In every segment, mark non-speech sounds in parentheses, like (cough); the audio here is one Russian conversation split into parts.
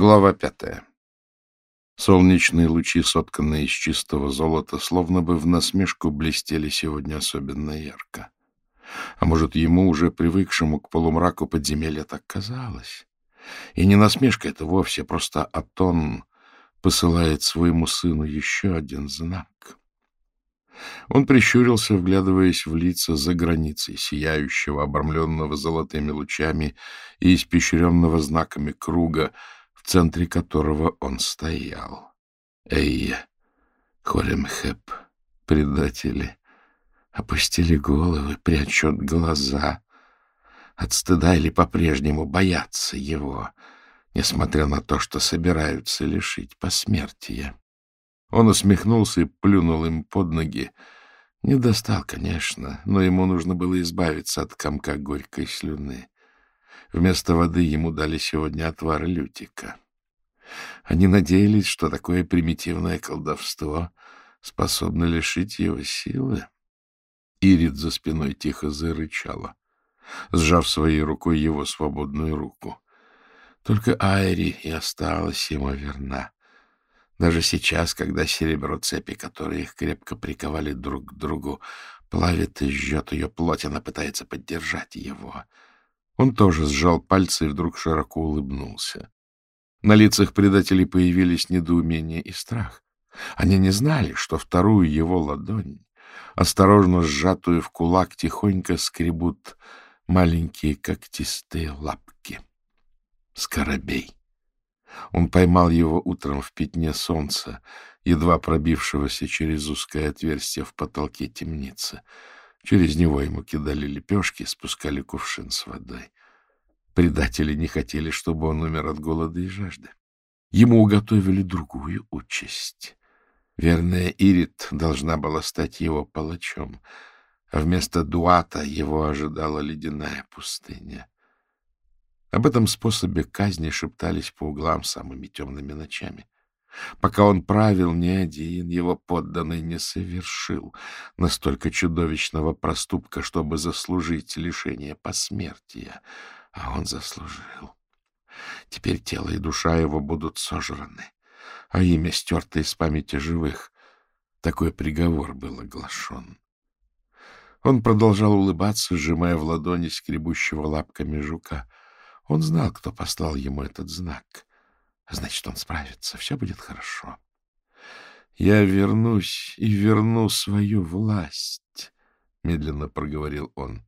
Глава пятая. Солнечные лучи, сотканные из чистого золота, словно бы в насмешку блестели сегодня особенно ярко. А может, ему, уже привыкшему к полумраку подземелья, так казалось? И не насмешка это вовсе, просто Атон посылает своему сыну еще один знак. Он прищурился, вглядываясь в лица за границей, сияющего, обрамленного золотыми лучами и испещренного знаками круга, в центре которого он стоял. Эйя, Холемхеп, предатели, опустили головы, прячут глаза, от стыда или по-прежнему боятся его, несмотря на то, что собираются лишить посмертия. Он усмехнулся и плюнул им под ноги. Не достал, конечно, но ему нужно было избавиться от комка горькой слюны. Вместо воды ему дали сегодня отвар лютика. Они надеялись, что такое примитивное колдовство способно лишить его силы. Ирид за спиной тихо зарычала, сжав своей рукой его свободную руку. Только Айри и осталась ему верна. Даже сейчас, когда серебро цепи, которые их крепко приковали друг к другу, плавит и жжет ее плоть, она пытается поддержать его — он тоже сжал пальцы и вдруг широко улыбнулся. На лицах предателей появились недоумение и страх. Они не знали, что вторую его ладонь, осторожно сжатую в кулак, тихонько скребут маленькие когтистые лапки. Скоробей. Он поймал его утром в пятне солнца, едва пробившегося через узкое отверстие в потолке темницы. Через него ему кидали лепешки, спускали кувшин с водой. Предатели не хотели, чтобы он умер от голода и жажды. Ему уготовили другую участь. Верная Ирит должна была стать его палачом, а вместо Дуата его ожидала ледяная пустыня. Об этом способе казни шептались по углам самыми темными ночами. Пока он правил, ни один его подданный не совершил настолько чудовищного проступка, чтобы заслужить лишение посмертия, а он заслужил. Теперь тело и душа его будут сожраны, а имя стерто из памяти живых. Такой приговор был оглашен. Он продолжал улыбаться, сжимая в ладони скребущего лапками жука. Он знал, кто послал ему этот знак — Значит, он справится, все будет хорошо. Я вернусь и верну свою власть, — медленно проговорил он.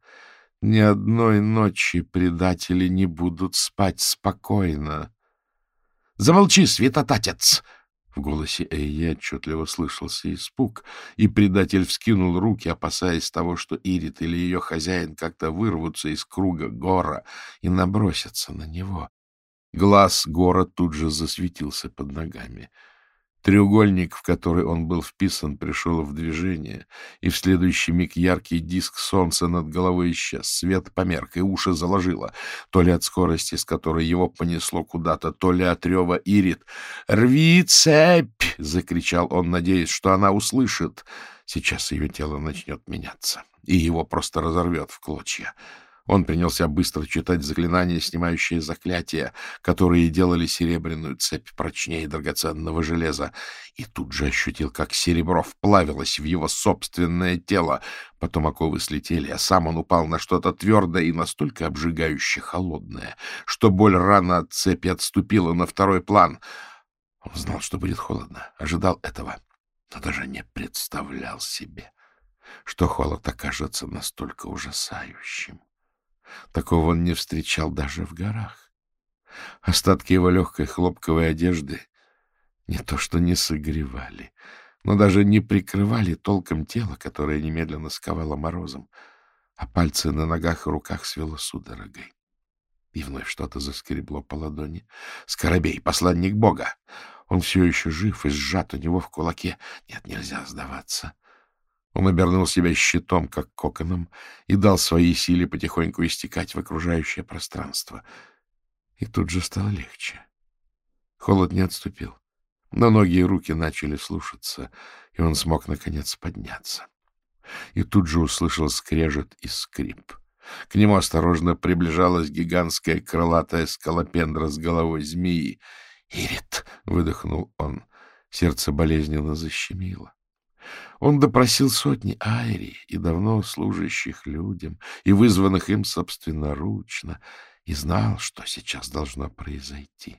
Ни одной ночи предатели не будут спать спокойно. — Замолчи, святотатец! В голосе Эйе отчетливо слышался испуг, и предатель вскинул руки, опасаясь того, что Ирит или ее хозяин как-то вырвутся из круга гора и набросятся на него. Глаз гора тут же засветился под ногами. Треугольник, в который он был вписан, пришел в движение, и в следующий миг яркий диск солнца над головой исчез. Свет померк, и уши заложило, то ли от скорости, с которой его понесло куда-то, то ли от рева Ирит. «Рви цепь!» — закричал он, надеясь, что она услышит. Сейчас ее тело начнет меняться, и его просто разорвет в клочья. Он принялся быстро читать заклинания, снимающие заклятия, которые делали серебряную цепь прочнее драгоценного железа, и тут же ощутил, как серебро вплавилось в его собственное тело. Потом оковы слетели, а сам он упал на что-то твердое и настолько обжигающе холодное, что боль рана от цепи отступила на второй план. Он знал, что будет холодно, ожидал этого, но даже не представлял себе, что холод окажется настолько ужасающим. Такого он не встречал даже в горах. Остатки его легкой хлопковой одежды не то что не согревали, но даже не прикрывали толком тело, которое немедленно сковало морозом, а пальцы на ногах и руках свело судорогой. И вновь что-то заскребло по ладони. Скоробей, посланник Бога! Он все еще жив и сжат у него в кулаке. Нет, нельзя сдаваться. Он обернул себя щитом, как коконом, и дал своей силе потихоньку истекать в окружающее пространство. И тут же стало легче. Холод не отступил, но ноги и руки начали слушаться, и он смог, наконец, подняться. И тут же услышал скрежет и скрип. К нему осторожно приближалась гигантская крылатая скалопендра с головой змеи, «Ирит!» — выдохнул он. Сердце болезненно защемило. Он допросил сотни айри и давно служащих людям, и вызванных им собственноручно, и знал, что сейчас должно произойти.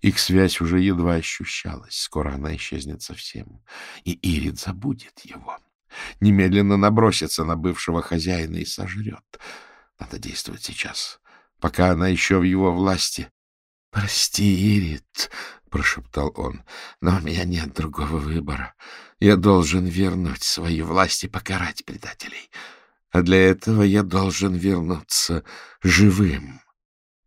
Их связь уже едва ощущалась, скоро она исчезнет совсем, и Ирид забудет его. Немедленно набросится на бывшего хозяина и сожрет. Надо действовать сейчас, пока она еще в его власти. — Прости, Ирид, — прошептал он, — но у меня нет другого выбора. Я должен вернуть свои власти, покарать предателей. А для этого я должен вернуться живым.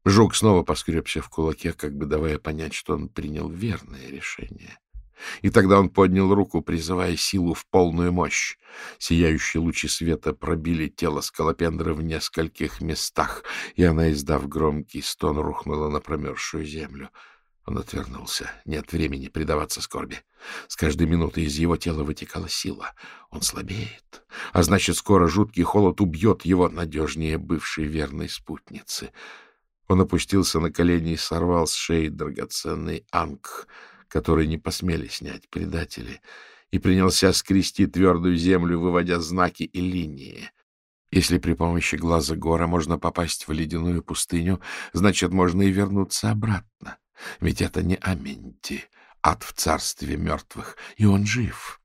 Жук снова поскребся в кулаке, как бы давая понять, что он принял верное решение. И тогда он поднял руку, призывая силу в полную мощь. Сияющие лучи света пробили тело скалопендры в нескольких местах, и она, издав громкий стон, рухнула на промерзшую землю. Он отвернулся. Нет времени предаваться скорби. С каждой минутой из его тела вытекала сила. Он слабеет. А значит, скоро жуткий холод убьет его надежнее бывшей верной спутницы. Он опустился на колени и сорвал с шеи драгоценный анг — который не посмели снять предатели, и принялся скрести твердую землю, выводя знаки и линии. Если при помощи глаза гора можно попасть в ледяную пустыню, значит, можно и вернуться обратно. Ведь это не Аменти, ад в царстве мертвых, и он жив.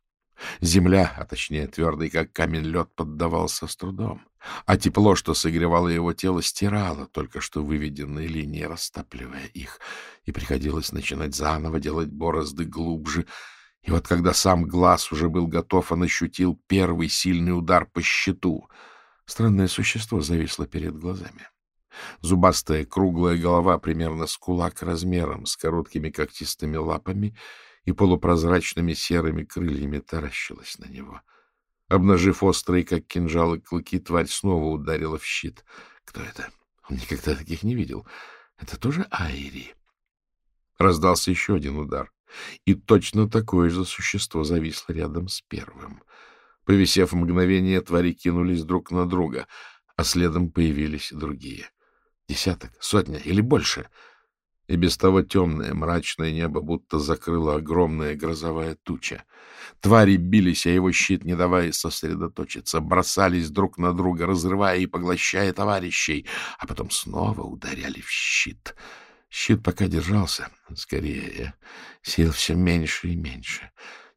Земля, а точнее твердый, как камень лед, поддавался с трудом, а тепло, что согревало его тело, стирало только что выведенные линии, растапливая их, и приходилось начинать заново делать борозды глубже. И вот когда сам глаз уже был готов, он ощутил первый сильный удар по щиту. Странное существо зависло перед глазами. Зубастая круглая голова примерно с кулак размером, с короткими когтистыми лапами — и полупрозрачными серыми крыльями таращилась на него. Обнажив острые, как кинжалы, клыки, тварь снова ударила в щит. Кто это? Он никогда таких не видел. Это тоже Айри. Раздался еще один удар, и точно такое же существо зависло рядом с первым. Повисев мгновение, твари кинулись друг на друга, а следом появились другие. Десяток, сотня или больше — и без того темное, мрачное небо будто закрыла огромная грозовая туча. Твари бились, а его щит, не давая сосредоточиться, бросались друг на друга, разрывая и поглощая товарищей, а потом снова ударяли в щит. Щит пока держался, скорее, сил все меньше и меньше.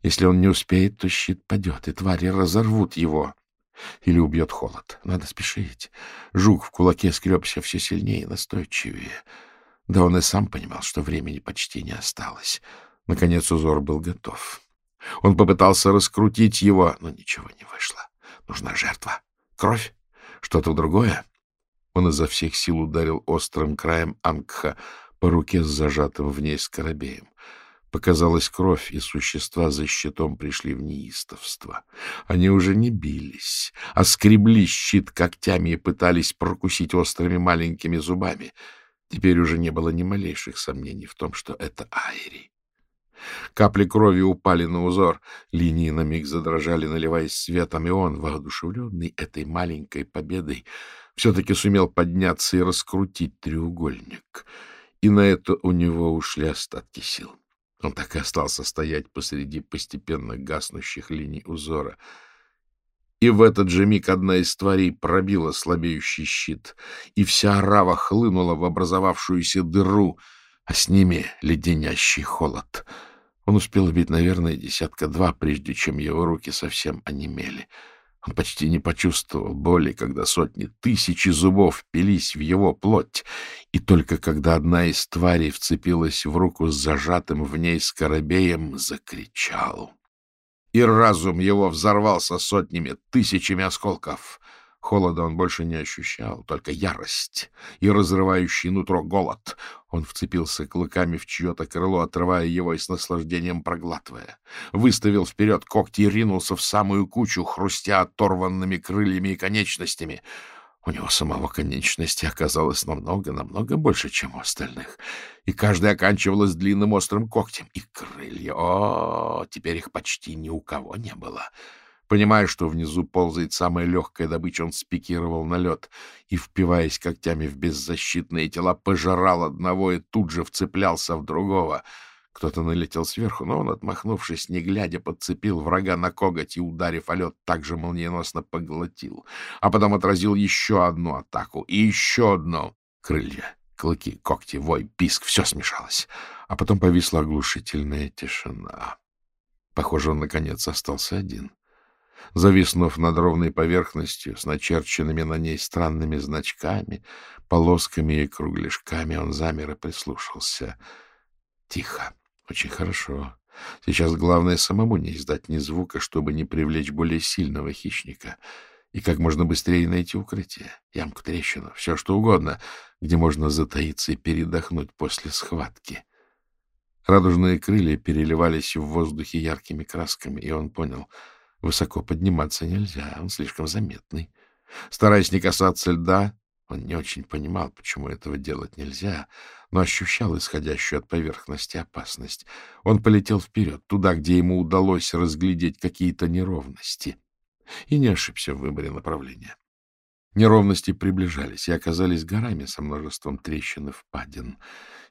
Если он не успеет, то щит падет, и твари разорвут его. Или убьет холод. Надо спешить. Жук в кулаке скребся все сильнее и настойчивее. Да он и сам понимал, что времени почти не осталось. Наконец узор был готов. Он попытался раскрутить его, но ничего не вышло. Нужна жертва. Кровь? Что-то другое? Он изо всех сил ударил острым краем ангха по руке с зажатым в ней скоробеем. Показалась кровь, и существа за щитом пришли в неистовство. Они уже не бились, а скребли щит когтями и пытались прокусить острыми маленькими зубами — Теперь уже не было ни малейших сомнений в том, что это Айри. Капли крови упали на узор, линии на миг задрожали, наливаясь светом, и он, воодушевленный этой маленькой победой, все-таки сумел подняться и раскрутить треугольник. И на это у него ушли остатки сил. Он так и остался стоять посреди постепенно гаснущих линий узора — и в этот же миг одна из тварей пробила слабеющий щит, и вся орава хлынула в образовавшуюся дыру, а с ними леденящий холод. Он успел убить, наверное, десятка-два, прежде чем его руки совсем онемели. Он почти не почувствовал боли, когда сотни тысячи зубов пились в его плоть, и только когда одна из тварей вцепилась в руку с зажатым в ней скоробеем, закричал и разум его взорвался сотнями, тысячами осколков. Холода он больше не ощущал, только ярость и разрывающий нутро голод. Он вцепился клыками в чье-то крыло, отрывая его и с наслаждением проглатывая. Выставил вперед когти и ринулся в самую кучу, хрустя оторванными крыльями и конечностями — у него самого конечности оказалось намного-намного больше, чем у остальных, и каждая оканчивалась длинным острым когтем. И крылья, о, теперь их почти ни у кого не было. Понимая, что внизу ползает самая легкая добыча, он спикировал на лед и, впиваясь когтями в беззащитные тела, пожирал одного и тут же вцеплялся в другого. Кто-то налетел сверху, но он, отмахнувшись, не глядя, подцепил врага на коготь и, ударив о лед, также молниеносно поглотил. А потом отразил еще одну атаку и еще одну. Крылья, клыки, когти, вой, писк — все смешалось. А потом повисла оглушительная тишина. Похоже, он, наконец, остался один. Зависнув над ровной поверхностью, с начерченными на ней странными значками, полосками и кругляшками, он замер и прислушался. Тихо. Очень хорошо. Сейчас главное самому не издать ни звука, чтобы не привлечь более сильного хищника. И как можно быстрее найти укрытие, ямку, трещину, все что угодно, где можно затаиться и передохнуть после схватки. Радужные крылья переливались в воздухе яркими красками, и он понял — Высоко подниматься нельзя, он слишком заметный. Стараясь не касаться льда, он не очень понимал, почему этого делать нельзя, но ощущал исходящую от поверхности опасность. Он полетел вперед, туда, где ему удалось разглядеть какие-то неровности, и не ошибся в выборе направления. Неровности приближались и оказались горами со множеством трещин и впадин.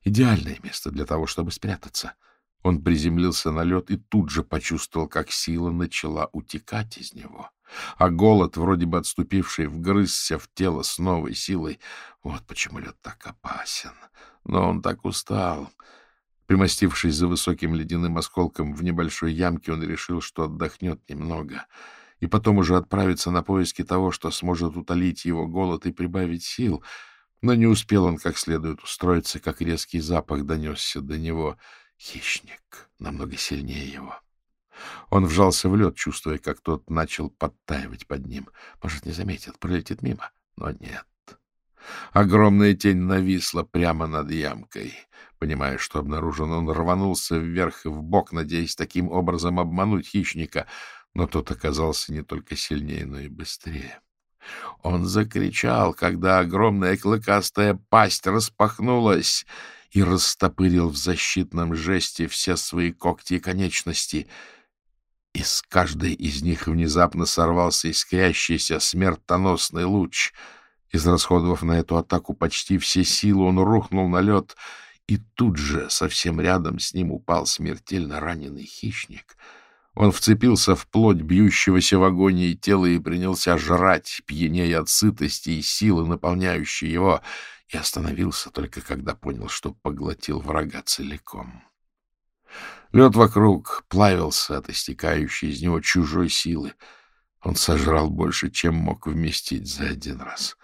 Идеальное место для того, чтобы спрятаться — он приземлился на лед и тут же почувствовал, как сила начала утекать из него. А голод, вроде бы отступивший, вгрызся в тело с новой силой. Вот почему лед так опасен. Но он так устал. Примостившись за высоким ледяным осколком в небольшой ямке, он решил, что отдохнет немного, и потом уже отправится на поиски того, что сможет утолить его голод и прибавить сил. Но не успел он как следует устроиться, как резкий запах донесся до него — Хищник намного сильнее его. Он вжался в лед, чувствуя, как тот начал подтаивать под ним. Может, не заметит, пролетит мимо, но нет. Огромная тень нависла прямо над ямкой. Понимая, что обнаружен, он рванулся вверх и вбок, надеясь таким образом обмануть хищника, но тот оказался не только сильнее, но и быстрее. Он закричал, когда огромная клыкастая пасть распахнулась — и растопырил в защитном жесте все свои когти и конечности. Из каждой из них внезапно сорвался искрящийся смертоносный луч. Израсходовав на эту атаку почти все силы, он рухнул на лед, и тут же совсем рядом с ним упал смертельно раненый хищник. Он вцепился в плоть бьющегося в агонии тела и принялся жрать, пьянея от сытости и силы, наполняющей его — и остановился только когда понял, что поглотил врага целиком. Лед вокруг плавился от истекающей из него чужой силы. Он сожрал больше, чем мог вместить за один раз.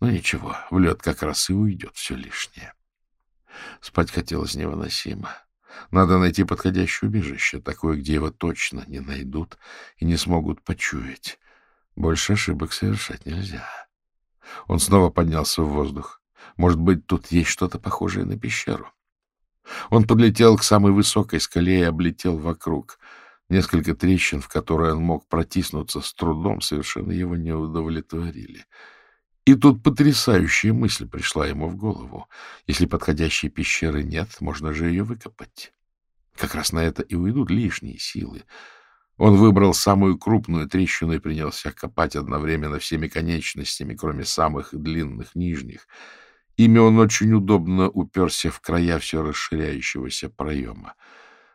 Но ничего, в лед как раз и уйдет все лишнее. Спать хотелось невыносимо. Надо найти подходящее убежище, такое, где его точно не найдут и не смогут почуять. Больше ошибок совершать нельзя. Он снова поднялся в воздух. Может быть, тут есть что-то похожее на пещеру. Он подлетел к самой высокой скале и облетел вокруг. Несколько трещин, в которые он мог протиснуться с трудом, совершенно его не удовлетворили. И тут потрясающая мысль пришла ему в голову. Если подходящей пещеры нет, можно же ее выкопать. Как раз на это и уйдут лишние силы. Он выбрал самую крупную трещину и принялся копать одновременно всеми конечностями, кроме самых длинных нижних — Ими он очень удобно уперся в края все расширяющегося проема.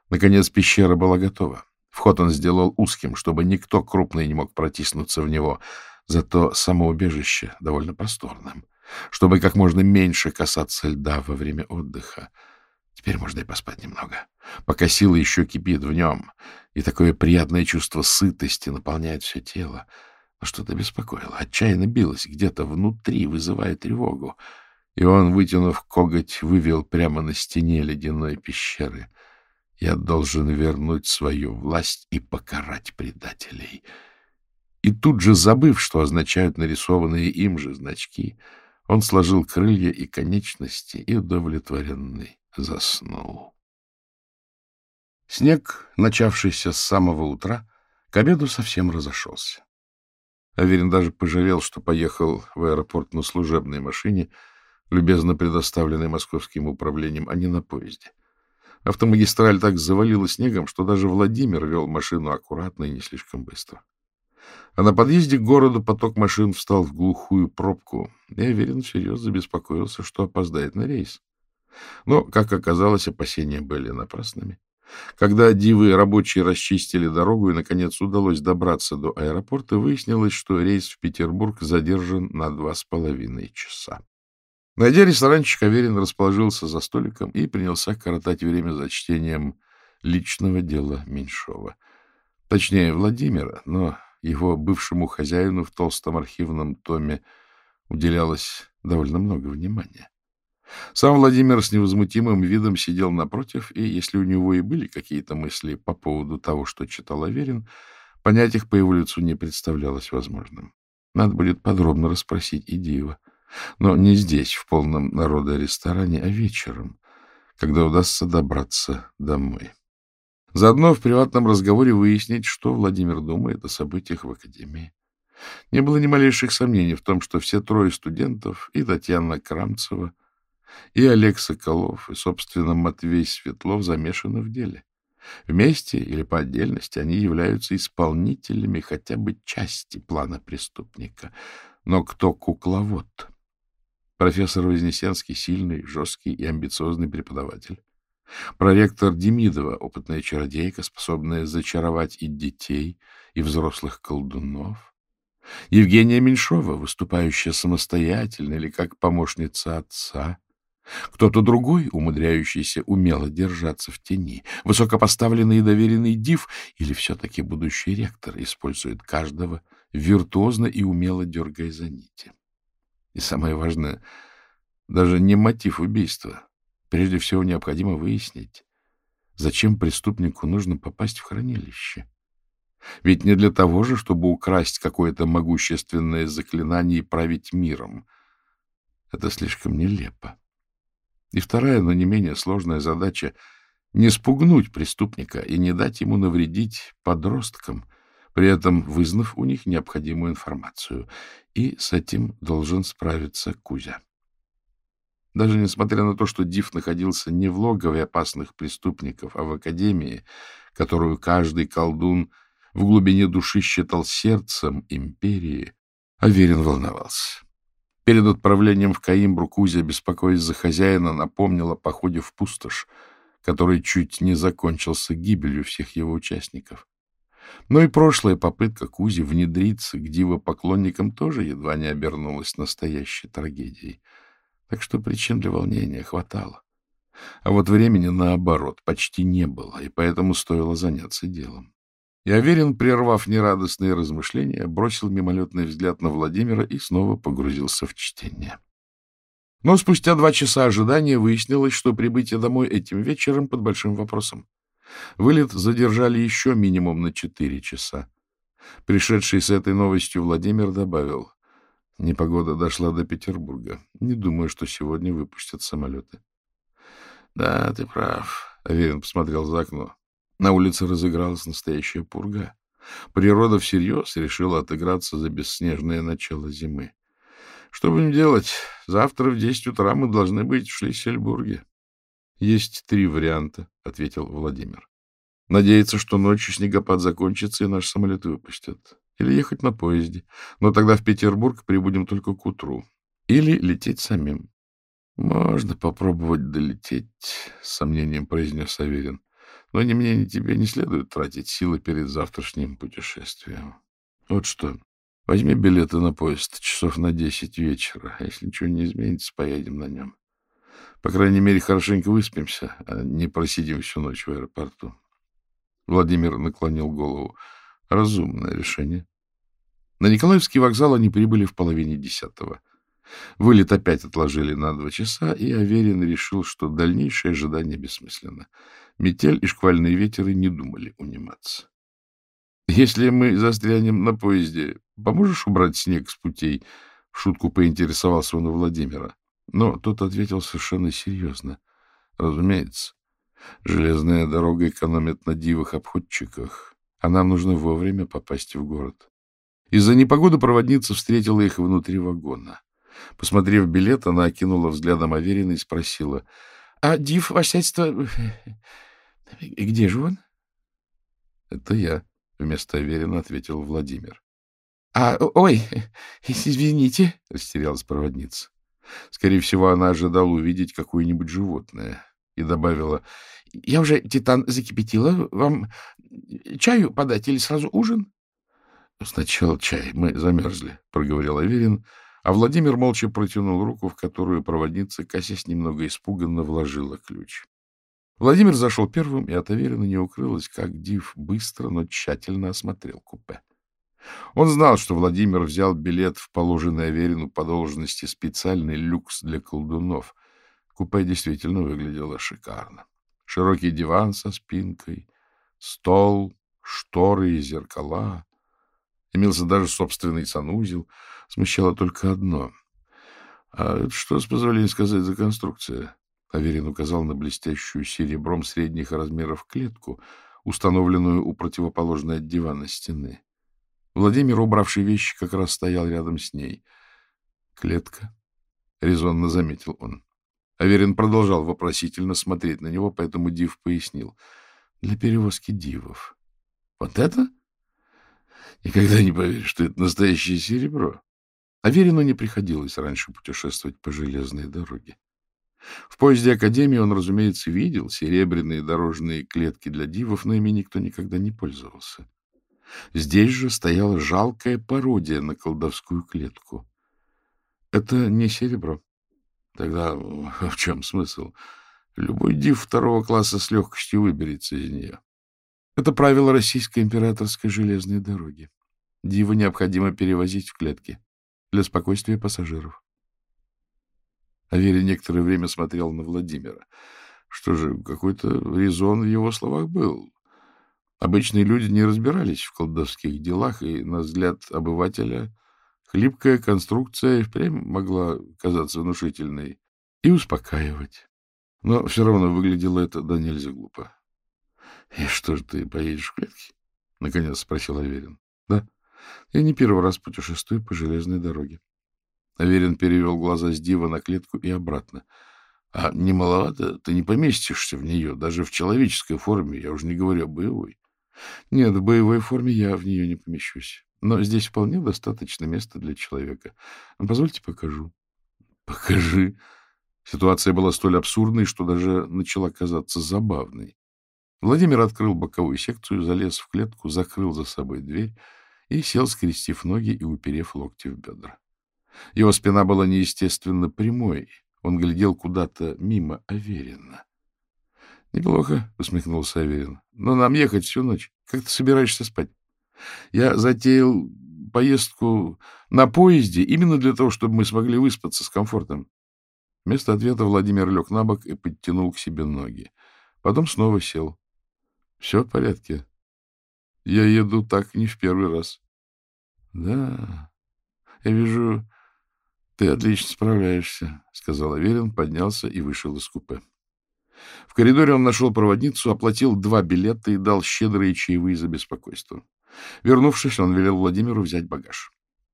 Наконец пещера была готова. Вход он сделал узким, чтобы никто крупный не мог протиснуться в него, зато само убежище довольно просторным, чтобы как можно меньше касаться льда во время отдыха. Теперь можно и поспать немного, пока сила еще кипит в нем, и такое приятное чувство сытости наполняет все тело. Но что-то беспокоило, отчаянно билось где-то внутри, вызывая тревогу и он, вытянув коготь, вывел прямо на стене ледяной пещеры. Я должен вернуть свою власть и покарать предателей. И тут же, забыв, что означают нарисованные им же значки, он сложил крылья и конечности и удовлетворенный заснул. Снег, начавшийся с самого утра, к обеду совсем разошелся. Аверин даже пожалел, что поехал в аэропорт на служебной машине — любезно предоставленный московским управлением, а не на поезде. Автомагистраль так завалила снегом, что даже Владимир вел машину аккуратно и не слишком быстро. А на подъезде к городу поток машин встал в глухую пробку, и Аверин всерьез забеспокоился, что опоздает на рейс. Но, как оказалось, опасения были напрасными. Когда дивы рабочие расчистили дорогу и, наконец, удалось добраться до аэропорта, выяснилось, что рейс в Петербург задержан на два с половиной часа. Найдя ресторанчик, Аверин расположился за столиком и принялся коротать время за чтением личного дела Меньшова. Точнее, Владимира, но его бывшему хозяину в толстом архивном томе уделялось довольно много внимания. Сам Владимир с невозмутимым видом сидел напротив, и если у него и были какие-то мысли по поводу того, что читал Аверин, понять их по его лицу не представлялось возможным. Надо будет подробно расспросить Идиева. Но не здесь, в полном народа ресторане, а вечером, когда удастся добраться домой. Заодно в приватном разговоре выяснить, что Владимир думает о событиях в Академии. Не было ни малейших сомнений в том, что все трое студентов, и Татьяна Крамцева, и Олег Соколов, и, собственно, Матвей Светлов замешаны в деле. Вместе или по отдельности они являются исполнителями хотя бы части плана преступника. Но кто кукловод? Профессор Вознесенский — сильный, жесткий и амбициозный преподаватель. Проректор Демидова — опытная чародейка, способная зачаровать и детей, и взрослых колдунов. Евгения Меньшова, выступающая самостоятельно или как помощница отца. Кто-то другой, умудряющийся умело держаться в тени, высокопоставленный и доверенный див, или все-таки будущий ректор использует каждого, виртуозно и умело дергая за нити. И самое важное, даже не мотив убийства. Прежде всего необходимо выяснить, зачем преступнику нужно попасть в хранилище. Ведь не для того же, чтобы украсть какое-то могущественное заклинание и править миром. Это слишком нелепо. И вторая, но не менее сложная задача — не спугнуть преступника и не дать ему навредить подросткам, при этом вызнав у них необходимую информацию. И с этим должен справиться Кузя. Даже несмотря на то, что Див находился не в логове опасных преступников, а в академии, которую каждый колдун в глубине души считал сердцем империи, Аверин волновался. Перед отправлением в Каимбру Кузя, беспокоясь за хозяина, напомнил о походе в пустошь, который чуть не закончился гибелью всех его участников. Но и прошлая попытка Кузи внедриться к дивопоклонникам тоже едва не обернулась настоящей трагедией. Так что причин для волнения хватало. А вот времени, наоборот, почти не было, и поэтому стоило заняться делом. И Аверин, прервав нерадостные размышления, бросил мимолетный взгляд на Владимира и снова погрузился в чтение. Но спустя два часа ожидания выяснилось, что прибытие домой этим вечером под большим вопросом. Вылет задержали еще минимум на четыре часа. Пришедший с этой новостью Владимир добавил, непогода дошла до Петербурга. Не думаю, что сегодня выпустят самолеты. — Да, ты прав. Аверин посмотрел за окно. На улице разыгралась настоящая пурга. Природа всерьез решила отыграться за бесснежное начало зимы. Что будем делать? Завтра в десять утра мы должны быть в Шлиссельбурге. — Есть три варианта, — ответил Владимир. — Надеяться, что ночью снегопад закончится и наш самолет выпустят. Или ехать на поезде. Но тогда в Петербург прибудем только к утру. Или лететь самим. — Можно попробовать долететь, — с сомнением произнес Аверин. Но ни мне, ни тебе не следует тратить силы перед завтрашним путешествием. Вот что, возьми билеты на поезд часов на десять вечера. Если ничего не изменится, поедем на нем. По крайней мере, хорошенько выспимся, а не просидим всю ночь в аэропорту. Владимир наклонил голову. Разумное решение. На Николаевский вокзал они прибыли в половине десятого. Вылет опять отложили на два часа, и Аверин решил, что дальнейшее ожидание бессмысленно. Метель и шквальные ветеры не думали униматься. — Если мы застрянем на поезде, поможешь убрать снег с путей? — в шутку поинтересовался он у Владимира. Но тот ответил совершенно серьезно. — Разумеется. Железная дорога экономит на дивых обходчиках, а нам нужно вовремя попасть в город. Из-за непогоды проводница встретила их внутри вагона. Посмотрев билет, она окинула взглядом Аверина и спросила. — А див, восядьство, где же он? — Это я, — вместо Аверина ответил Владимир. А, ой, извините, — растерялась проводница. Скорее всего, она ожидала увидеть какое-нибудь животное и добавила, — Я уже титан закипятила. Вам чаю подать или сразу ужин? — Сначала чай. Мы замерзли, — проговорил Аверин, а Владимир молча протянул руку, в которую проводница, косясь немного испуганно, вложила ключ. Владимир зашел первым, и от Аверина не укрылось, как Див быстро, но тщательно осмотрел купе. Он знал, что Владимир взял билет в положенный Аверину по должности специальный люкс для колдунов. Купе действительно выглядело шикарно. Широкий диван со спинкой, стол, шторы и зеркала. Имелся даже собственный санузел. Смущало только одно. А что, с позволения сказать, за конструкция? Аверин указал на блестящую серебром средних размеров клетку, установленную у противоположной от дивана стены. Владимир, убравший вещи, как раз стоял рядом с ней. «Клетка», — резонно заметил он. Аверин продолжал вопросительно смотреть на него, поэтому Див пояснил. «Для перевозки дивов». «Вот это?» «Никогда не поверишь, что это настоящее серебро». Аверину не приходилось раньше путешествовать по железной дороге. В поезде Академии он, разумеется, видел серебряные дорожные клетки для дивов, но ими никто никогда не пользовался. Здесь же стояла жалкая пародия на колдовскую клетку. Это не серебро. Тогда в чем смысл? Любой див второго класса с легкостью выберется из нее. Это правило российской императорской железной дороги. Дива необходимо перевозить в клетке для спокойствия пассажиров. Аверий некоторое время смотрел на Владимира. Что же, какой-то резон в его словах был. Обычные люди не разбирались в колдовских делах, и, на взгляд обывателя, хлипкая конструкция впрямь могла казаться внушительной и успокаивать. Но все равно выглядело это да нельзя глупо. — И что же, ты поедешь в клетке? — наконец спросил Аверин. — Да. Я не первый раз путешествую по железной дороге. Аверин перевел глаза с дива на клетку и обратно. — А не маловато? Ты не поместишься в нее, даже в человеческой форме, я уже не говорю о боевой. Нет, в боевой форме я в нее не помещусь. Но здесь вполне достаточно места для человека. Позвольте покажу. Покажи. Ситуация была столь абсурдной, что даже начала казаться забавной. Владимир открыл боковую секцию, залез в клетку, закрыл за собой дверь и сел, скрестив ноги и уперев локти в бедра. Его спина была неестественно прямой. Он глядел куда-то мимо Аверина. — Неплохо, — усмехнулся Аверин. — Но нам ехать всю ночь. Как ты собираешься спать? Я затеял поездку на поезде именно для того, чтобы мы смогли выспаться с комфортом. Вместо ответа Владимир лег на бок и подтянул к себе ноги. Потом снова сел. — Все в порядке. Я еду так не в первый раз. — Да, я вижу, ты отлично справляешься, — сказал Аверин, поднялся и вышел из купе. В коридоре он нашел проводницу, оплатил два билета и дал щедрые чаевые за беспокойство. Вернувшись, он велел Владимиру взять багаж.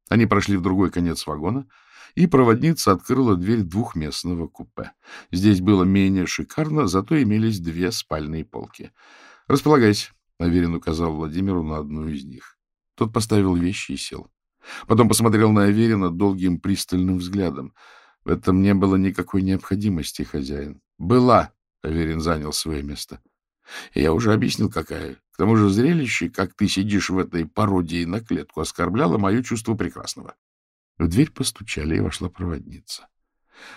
Они прошли в другой конец вагона, и проводница открыла дверь двухместного купе. Здесь было менее шикарно, зато имелись две спальные полки. — Располагайся, — Аверин указал Владимиру на одну из них. Тот поставил вещи и сел. Потом посмотрел на Аверина долгим пристальным взглядом. В этом не было никакой необходимости, хозяин. — Была, Аверин занял свое место. Я уже объяснил, какая. К тому же зрелище, как ты сидишь в этой пародии на клетку, оскорбляло мое чувство прекрасного. В дверь постучали, и вошла проводница.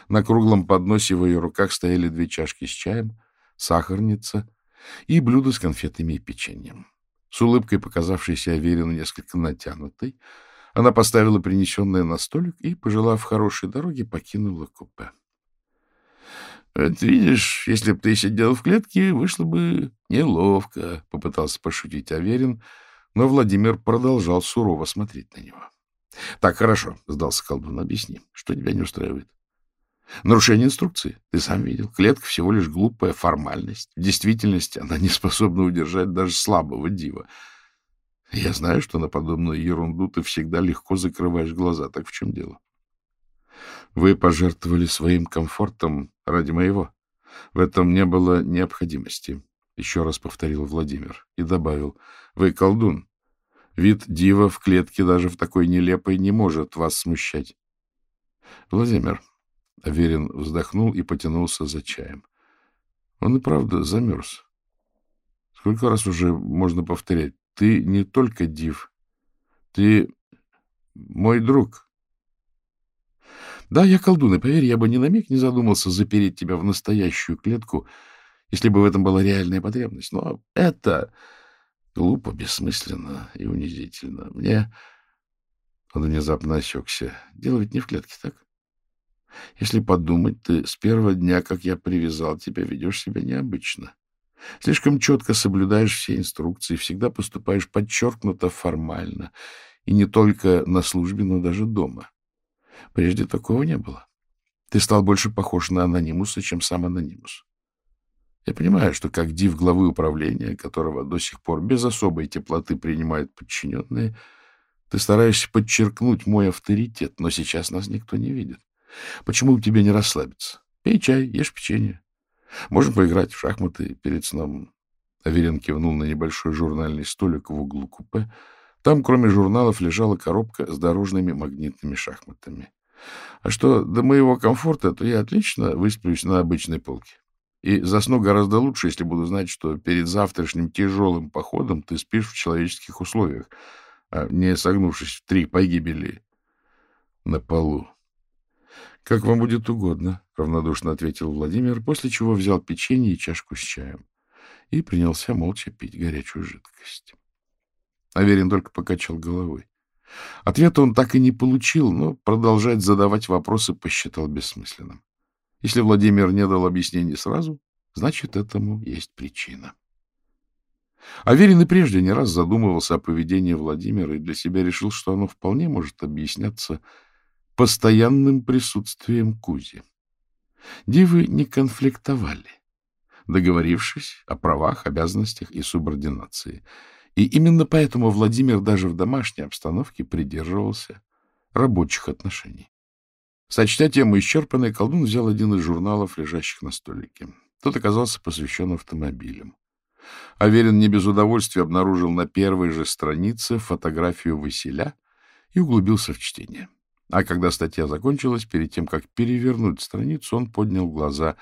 На круглом подносе в ее руках стояли две чашки с чаем, сахарница и блюдо с конфетами и печеньем. С улыбкой, показавшейся Аверину несколько натянутой, она поставила принесенное на столик и, пожелав хорошей дороги, покинула купе. Вот видишь, если бы ты сидел в клетке, вышло бы неловко, — попытался пошутить Аверин, но Владимир продолжал сурово смотреть на него. — Так, хорошо, — сдался колдун, — объясни, что тебя не устраивает. Нарушение инструкции. Ты сам видел. Клетка всего лишь глупая формальность. В действительности она не способна удержать даже слабого дива. Я знаю, что на подобную ерунду ты всегда легко закрываешь глаза. Так в чем дело? Вы пожертвовали своим комфортом ради моего. В этом не было необходимости, — еще раз повторил Владимир и добавил. Вы колдун. Вид дива в клетке даже в такой нелепой не может вас смущать. Владимир, Аверин вздохнул и потянулся за чаем. Он и правда замерз. Сколько раз уже можно повторять? Ты не только див. Ты мой друг. Да, я колдун, и поверь, я бы ни на миг не задумался запереть тебя в настоящую клетку, если бы в этом была реальная потребность. Но это глупо, бессмысленно и унизительно. Мне... Он внезапно осекся. Дело ведь не в клетке, так? Если подумать, ты с первого дня, как я привязал тебя, ведешь себя необычно. Слишком четко соблюдаешь все инструкции, всегда поступаешь подчеркнуто формально, и не только на службе, но даже дома. Прежде такого не было. Ты стал больше похож на анонимуса, чем сам анонимус. Я понимаю, что как див главы управления, которого до сих пор без особой теплоты принимают подчиненные, ты стараешься подчеркнуть мой авторитет, но сейчас нас никто не видит. Почему бы тебе не расслабиться? Пей чай, ешь печенье. Можем поиграть в шахматы перед сном. Аверин кивнул на небольшой журнальный столик в углу купе. Там, кроме журналов, лежала коробка с дорожными магнитными шахматами. А что до моего комфорта, то я отлично высплюсь на обычной полке. И засну гораздо лучше, если буду знать, что перед завтрашним тяжелым походом ты спишь в человеческих условиях, а не согнувшись в три погибели на полу. — Как вам будет угодно, — равнодушно ответил Владимир, после чего взял печенье и чашку с чаем и принялся молча пить горячую жидкость. Аверин только покачал головой. Ответа он так и не получил, но продолжать задавать вопросы посчитал бессмысленным. Если Владимир не дал объяснений сразу, значит, этому есть причина. Аверин и прежде не раз задумывался о поведении Владимира и для себя решил, что оно вполне может объясняться постоянным присутствием Кузи. Дивы не конфликтовали, договорившись о правах, обязанностях и субординации. И именно поэтому Владимир даже в домашней обстановке придерживался рабочих отношений. Сочтя тему исчерпанной, колдун взял один из журналов, лежащих на столике. Тот оказался посвящен автомобилям. Аверин не без удовольствия обнаружил на первой же странице фотографию Василя и углубился в чтение. А когда статья закончилась, перед тем, как перевернуть страницу, он поднял глаза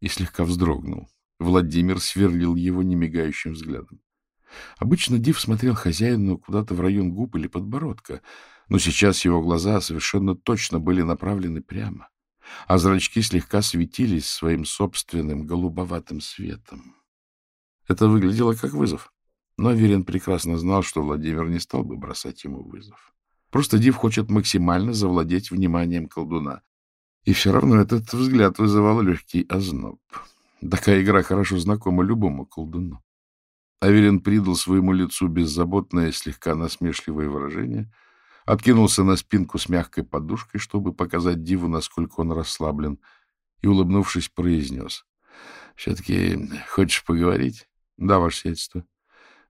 и слегка вздрогнул. Владимир сверлил его немигающим взглядом. Обычно Див смотрел хозяину куда-то в район губ или подбородка, но сейчас его глаза совершенно точно были направлены прямо, а зрачки слегка светились своим собственным голубоватым светом. Это выглядело как вызов, но Верин прекрасно знал, что Владимир не стал бы бросать ему вызов. Просто Див хочет максимально завладеть вниманием колдуна. И все равно этот взгляд вызывал легкий озноб. Такая игра хорошо знакома любому колдуну. Аверин придал своему лицу беззаботное, слегка насмешливое выражение, откинулся на спинку с мягкой подушкой, чтобы показать Диву, насколько он расслаблен, и, улыбнувшись, произнес. — Все-таки хочешь поговорить? — Да, ваше сиятельство.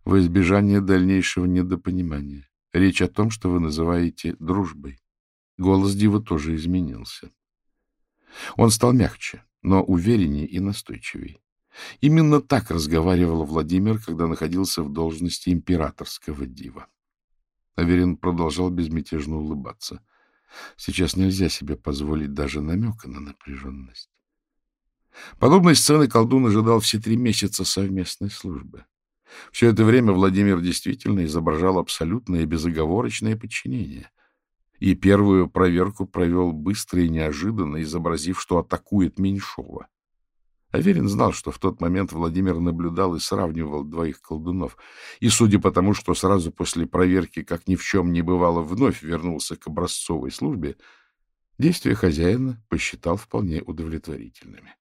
Во избежание дальнейшего недопонимания. Речь о том, что вы называете дружбой. Голос Дива тоже изменился. Он стал мягче, но увереннее и настойчивее. Именно так разговаривал Владимир, когда находился в должности императорского дива. Аверин продолжал безмятежно улыбаться. Сейчас нельзя себе позволить даже намека на напряженность. Подобной сцены колдун ожидал все три месяца совместной службы. Все это время Владимир действительно изображал абсолютное и безоговорочное подчинение. И первую проверку провел быстро и неожиданно, изобразив, что атакует Меньшова. Аверин знал, что в тот момент Владимир наблюдал и сравнивал двоих колдунов. И, судя по тому, что сразу после проверки, как ни в чем не бывало, вновь вернулся к образцовой службе, действия хозяина посчитал вполне удовлетворительными.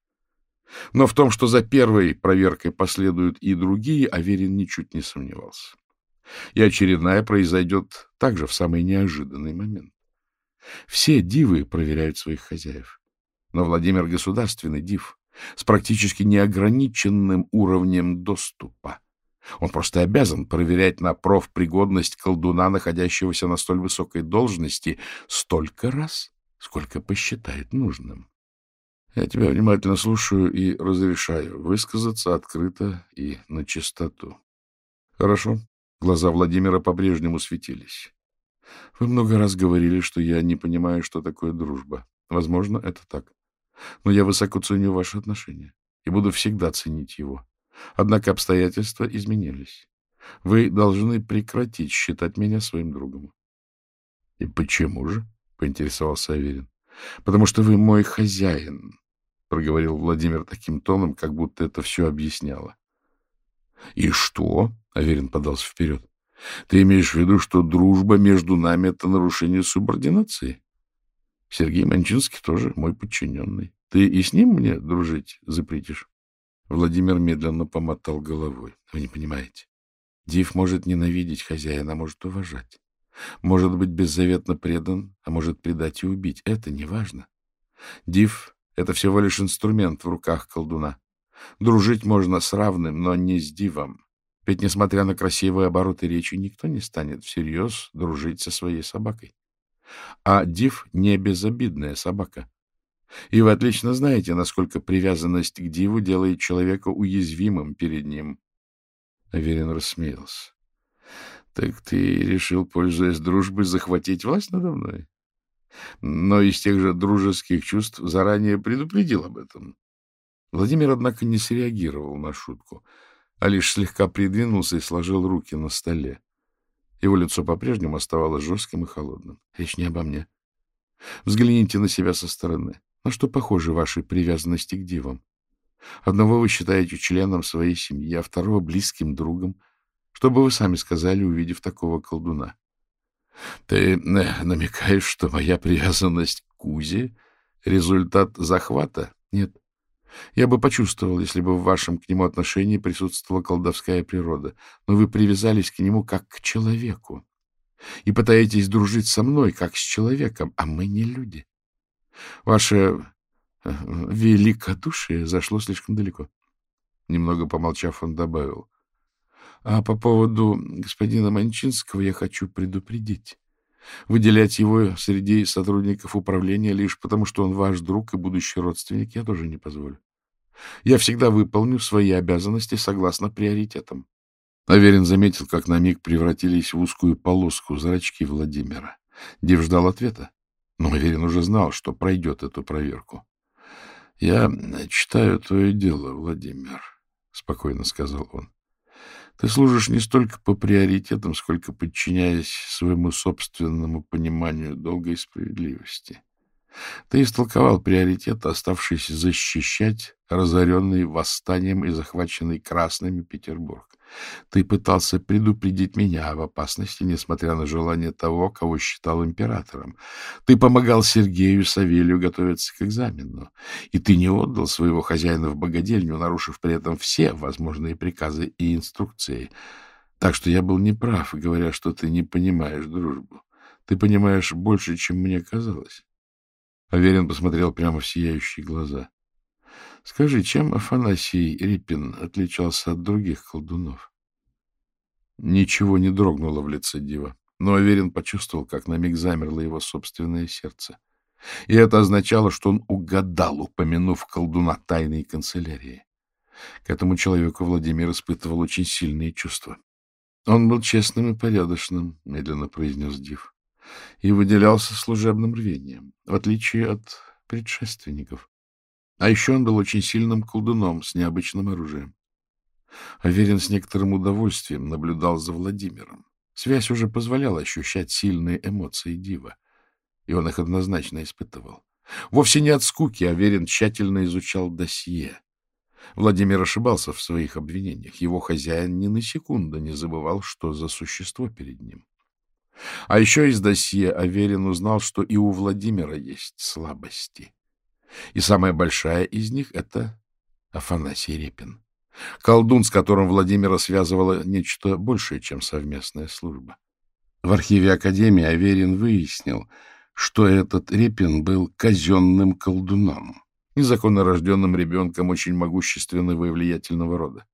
Но в том, что за первой проверкой последуют и другие, Аверин ничуть не сомневался. И очередная произойдет также в самый неожиданный момент. Все дивы проверяют своих хозяев. Но Владимир — государственный див с практически неограниченным уровнем доступа. Он просто обязан проверять на профпригодность колдуна, находящегося на столь высокой должности, столько раз, сколько посчитает нужным. Я тебя внимательно слушаю и разрешаю высказаться открыто и на чистоту. Хорошо. Глаза Владимира по-прежнему светились. — Вы много раз говорили, что я не понимаю, что такое дружба. Возможно, это так. Но я высоко ценю ваши отношения и буду всегда ценить его. Однако обстоятельства изменились. Вы должны прекратить считать меня своим другом. — И почему же? — поинтересовался Аверин. — Потому что вы мой хозяин, — проговорил Владимир таким тоном, как будто это все объясняло. — И что? — Аверин подался вперед. — Ты имеешь в виду, что дружба между нами — это нарушение субординации? Сергей Манчинский тоже мой подчиненный. Ты и с ним мне дружить запретишь? Владимир медленно помотал головой. Вы не понимаете. Див может ненавидеть хозяина, а может уважать. Может быть беззаветно предан, а может предать и убить. Это не важно. Див — это всего лишь инструмент в руках колдуна. Дружить можно с равным, но не с дивом. Ведь, несмотря на красивые обороты речи, никто не станет всерьез дружить со своей собакой. А див — не безобидная собака. И вы отлично знаете, насколько привязанность к диву делает человека уязвимым перед ним. Аверин рассмеялся. — Так ты решил, пользуясь дружбой, захватить власть надо мной? Но из тех же дружеских чувств заранее предупредил об этом. Владимир, однако, не среагировал на шутку, а лишь слегка придвинулся и сложил руки на столе. Его лицо по-прежнему оставалось жестким и холодным. Речь не обо мне. Взгляните на себя со стороны. На что похожи ваши привязанности к дивам? Одного вы считаете членом своей семьи, а второго — близким другом. Что бы вы сами сказали, увидев такого колдуна? Ты э, намекаешь, что моя привязанность к Кузе — результат захвата? Нет. Я бы почувствовал, если бы в вашем к нему отношении присутствовала колдовская природа, но вы привязались к нему как к человеку и пытаетесь дружить со мной, как с человеком, а мы не люди. Ваше э, великодушие зашло слишком далеко. Немного помолчав, он добавил. А по поводу господина Манчинского я хочу предупредить. Выделять его среди сотрудников управления лишь потому, что он ваш друг и будущий родственник, я тоже не позволю. Я всегда выполню свои обязанности согласно приоритетам. Аверин заметил, как на миг превратились в узкую полоску зрачки Владимира. Див ждал ответа. Но Аверин уже знал, что пройдет эту проверку. — Я читаю твое дело, Владимир, — спокойно сказал он. — Ты служишь не столько по приоритетам, сколько подчиняясь своему собственному пониманию долга и справедливости. Ты истолковал приоритет, оставшийся защищать разоренный восстанием и захваченный красными Петербург. Ты пытался предупредить меня об опасности, несмотря на желание того, кого считал императором. Ты помогал Сергею Савелью готовиться к экзамену, и ты не отдал своего хозяина в богадельню, нарушив при этом все возможные приказы и инструкции. Так что я был неправ, говоря, что ты не понимаешь дружбу. Ты понимаешь больше, чем мне казалось. Аверин посмотрел прямо в сияющие глаза. — Скажи, чем Афанасий Рипин отличался от других колдунов? Ничего не дрогнуло в лице Дива, но Аверин почувствовал, как на миг замерло его собственное сердце. И это означало, что он угадал, упомянув колдуна тайной канцелярии. К этому человеку Владимир испытывал очень сильные чувства. — Он был честным и порядочным, — медленно произнес Див и выделялся служебным рвением, в отличие от предшественников. А еще он был очень сильным колдуном с необычным оружием. Аверин с некоторым удовольствием наблюдал за Владимиром. Связь уже позволяла ощущать сильные эмоции дива, и он их однозначно испытывал. Вовсе не от скуки Аверин тщательно изучал досье. Владимир ошибался в своих обвинениях. Его хозяин ни на секунду не забывал, что за существо перед ним. А еще из досье Аверин узнал, что и у Владимира есть слабости. И самая большая из них — это Афанасий Репин. Колдун, с которым Владимира связывало нечто большее, чем совместная служба. В архиве Академии Аверин выяснил, что этот Репин был казенным колдуном, незаконно рожденным ребенком очень могущественного и влиятельного рода.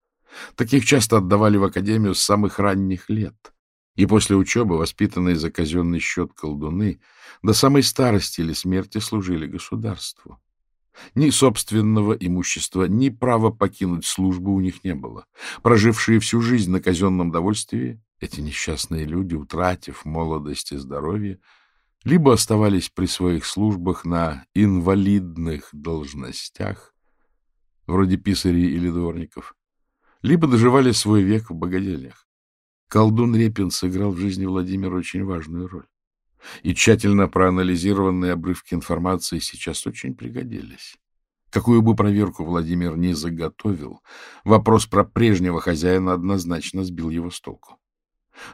Таких часто отдавали в Академию с самых ранних лет — и после учебы, воспитанные за казенный счет колдуны, до самой старости или смерти служили государству. Ни собственного имущества, ни права покинуть службу у них не было. Прожившие всю жизнь на казенном довольствии, эти несчастные люди, утратив молодость и здоровье, либо оставались при своих службах на инвалидных должностях, вроде писарей или дворников, либо доживали свой век в богадельнях. Колдун Репин сыграл в жизни Владимира очень важную роль. И тщательно проанализированные обрывки информации сейчас очень пригодились. Какую бы проверку Владимир не заготовил, вопрос про прежнего хозяина однозначно сбил его с толку.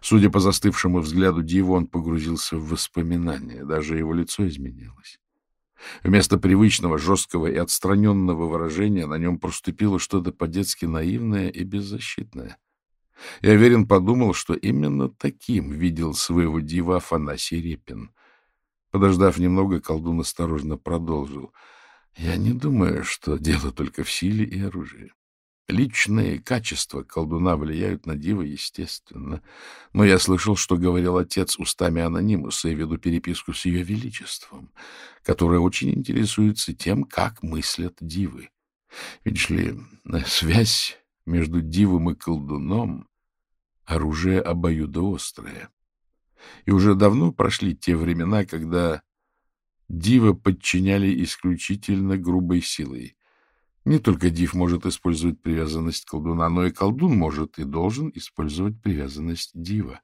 Судя по застывшему взгляду Диву, он погрузился в воспоминания, даже его лицо изменилось. Вместо привычного, жесткого и отстраненного выражения на нем проступило что-то по-детски наивное и беззащитное. И Аверин подумал, что именно таким видел своего дива Афанасий Репин. Подождав немного, колдун осторожно продолжил. — Я не думаю, что дело только в силе и оружии. Личные качества колдуна влияют на дива, естественно. Но я слышал, что говорил отец устами анонимуса, и веду переписку с ее величеством, которая очень интересуется тем, как мыслят дивы. Видишь ли, связь между дивом и колдуном — оружие обоюдоострое. И уже давно прошли те времена, когда дива подчиняли исключительно грубой силой. Не только Див может использовать привязанность колдуна, но и колдун может и должен использовать привязанность Дива.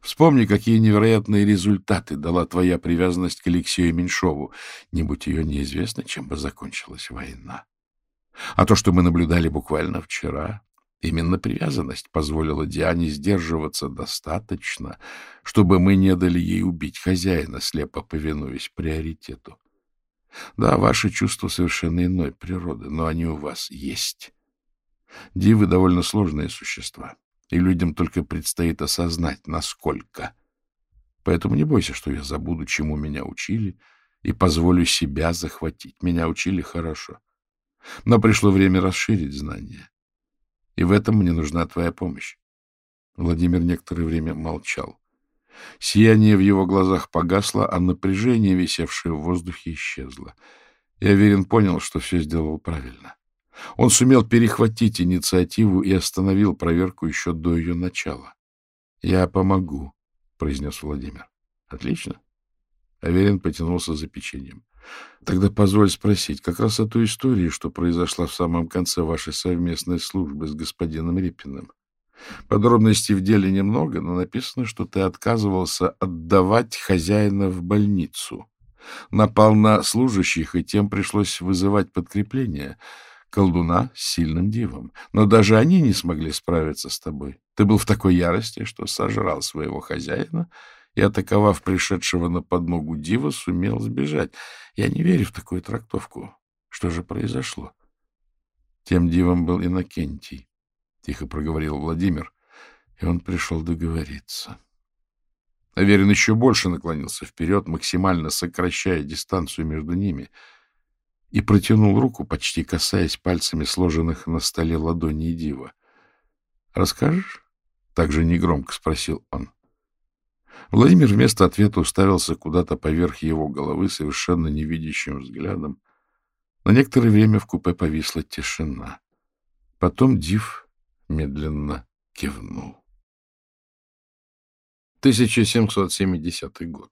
Вспомни, какие невероятные результаты дала твоя привязанность к Алексею Меньшову. Не будь ее неизвестно, чем бы закончилась война. А то, что мы наблюдали буквально вчера, именно привязанность позволила Диане сдерживаться достаточно, чтобы мы не дали ей убить хозяина, слепо повинуясь приоритету. Да, ваши чувства совершенно иной природы, но они у вас есть. Дивы довольно сложные существа, и людям только предстоит осознать, насколько. Поэтому не бойся, что я забуду, чему меня учили, и позволю себя захватить. Меня учили хорошо. Но пришло время расширить знания. И в этом мне нужна твоя помощь. Владимир некоторое время молчал. Сияние в его глазах погасло, а напряжение, висевшее в воздухе, исчезло. Я уверен, понял, что все сделал правильно. Он сумел перехватить инициативу и остановил проверку еще до ее начала. — Я помогу, — произнес Владимир. — Отлично. Аверин потянулся за печеньем. — Тогда позволь спросить, как раз о той истории, что произошла в самом конце вашей совместной службы с господином Репиным. Подробностей в деле немного, но написано, что ты отказывался отдавать хозяина в больницу. Напал на служащих, и тем пришлось вызывать подкрепление. Колдуна с сильным дивом. Но даже они не смогли справиться с тобой. Ты был в такой ярости, что сожрал своего хозяина и, атаковав пришедшего на подмогу дива, сумел сбежать. Я не верю в такую трактовку. Что же произошло? Тем дивом был Иннокентий. — тихо проговорил Владимир, и он пришел договориться. Аверин еще больше наклонился вперед, максимально сокращая дистанцию между ними, и протянул руку, почти касаясь пальцами сложенных на столе ладоней Дива. — Расскажешь? — также негромко спросил он. Владимир вместо ответа уставился куда-то поверх его головы совершенно невидящим взглядом. На некоторое время в купе повисла тишина. Потом Див медленно кивнул. 1770 год.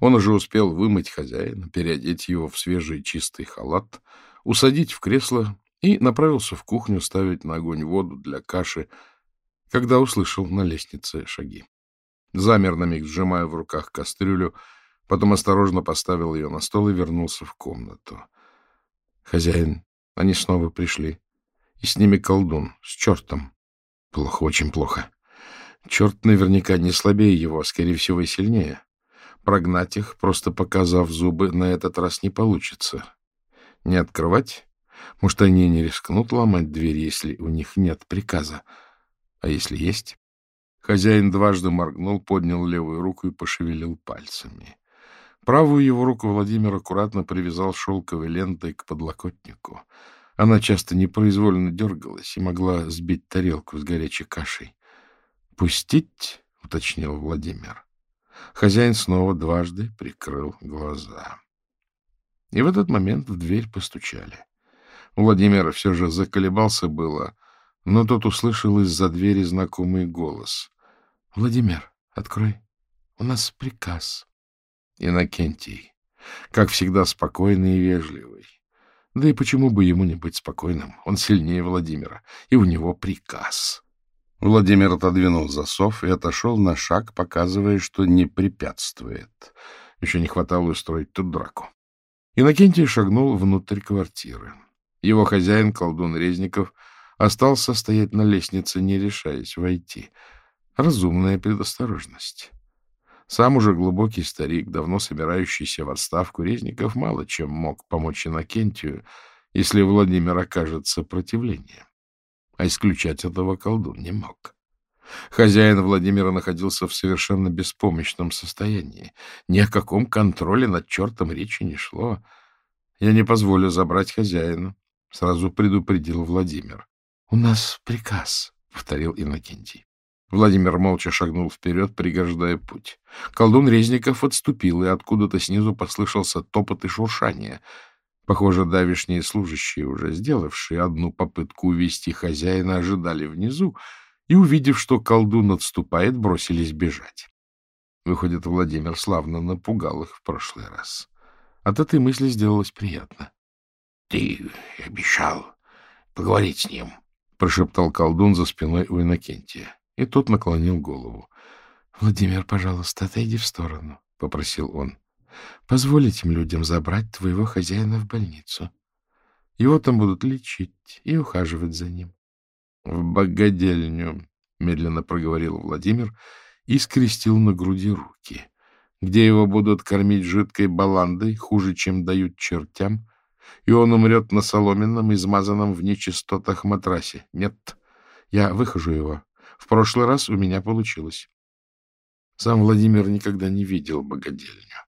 Он уже успел вымыть хозяина, переодеть его в свежий чистый халат, усадить в кресло и направился в кухню ставить на огонь воду для каши, когда услышал на лестнице шаги. Замер на миг, сжимая в руках кастрюлю, потом осторожно поставил ее на стол и вернулся в комнату. Хозяин, они снова пришли. И с ними колдун, с чертом. Плохо, очень плохо. Черт наверняка не слабее его, а, скорее всего, и сильнее. Прогнать их, просто показав зубы, на этот раз не получится. Не открывать? Может, они не рискнут ломать дверь, если у них нет приказа? А если есть? Хозяин дважды моргнул, поднял левую руку и пошевелил пальцами. Правую его руку Владимир аккуратно привязал шелковой лентой к подлокотнику — она часто непроизвольно дергалась и могла сбить тарелку с горячей кашей. «Пустить?» — уточнил Владимир. Хозяин снова дважды прикрыл глаза. И в этот момент в дверь постучали. Владимир все же заколебался было, Но тот услышал из-за двери знакомый голос. — Владимир, открой. У нас приказ. Иннокентий, как всегда, спокойный и вежливый. Да и почему бы ему не быть спокойным? Он сильнее Владимира, и у него приказ. Владимир отодвинул засов и отошел на шаг, показывая, что не препятствует. Еще не хватало устроить тут драку. Иннокентий шагнул внутрь квартиры. Его хозяин, колдун Резников, остался стоять на лестнице, не решаясь войти. Разумная предосторожность. Сам уже глубокий старик, давно собирающийся в отставку Резников, мало чем мог помочь Иннокентию, если Владимир окажет сопротивление а исключать этого колдун не мог. Хозяин Владимира находился в совершенно беспомощном состоянии. Ни о каком контроле над чертом речи не шло. Я не позволю забрать хозяина, — сразу предупредил Владимир. — У нас приказ, — повторил Иннокентий. Владимир молча шагнул вперед, пригождая путь. Колдун Резников отступил, и откуда-то снизу послышался топот и шуршание — Похоже, давишние служащие, уже сделавшие одну попытку увести хозяина, ожидали внизу и, увидев, что колдун отступает, бросились бежать. Выходит, Владимир славно напугал их в прошлый раз. От этой мысли сделалось приятно. — Ты обещал поговорить с ним, — прошептал колдун за спиной у Иннокентия. И тот наклонил голову. — Владимир, пожалуйста, отойди в сторону, — попросил он. Позволь этим людям забрать твоего хозяина в больницу. Его там будут лечить и ухаживать за ним. — В богадельню, — медленно проговорил Владимир и скрестил на груди руки. Где его будут кормить жидкой баландой, хуже, чем дают чертям, и он умрет на соломенном, измазанном в нечистотах матрасе. Нет, я выхожу его. В прошлый раз у меня получилось. Сам Владимир никогда не видел богадельню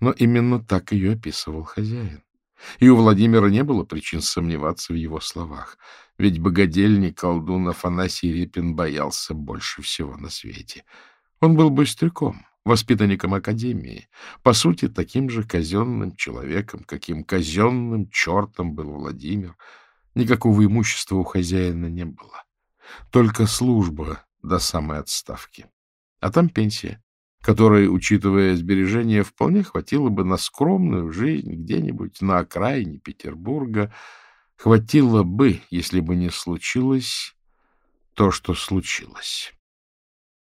но именно так ее описывал хозяин. И у Владимира не было причин сомневаться в его словах, ведь богадельник колдун Афанасий Репин боялся больше всего на свете. Он был быстряком, воспитанником академии, по сути, таким же казенным человеком, каким казенным чертом был Владимир. Никакого имущества у хозяина не было. Только служба до самой отставки. А там пенсия которой, учитывая сбережения, вполне хватило бы на скромную жизнь где-нибудь на окраине Петербурга, хватило бы, если бы не случилось то, что случилось.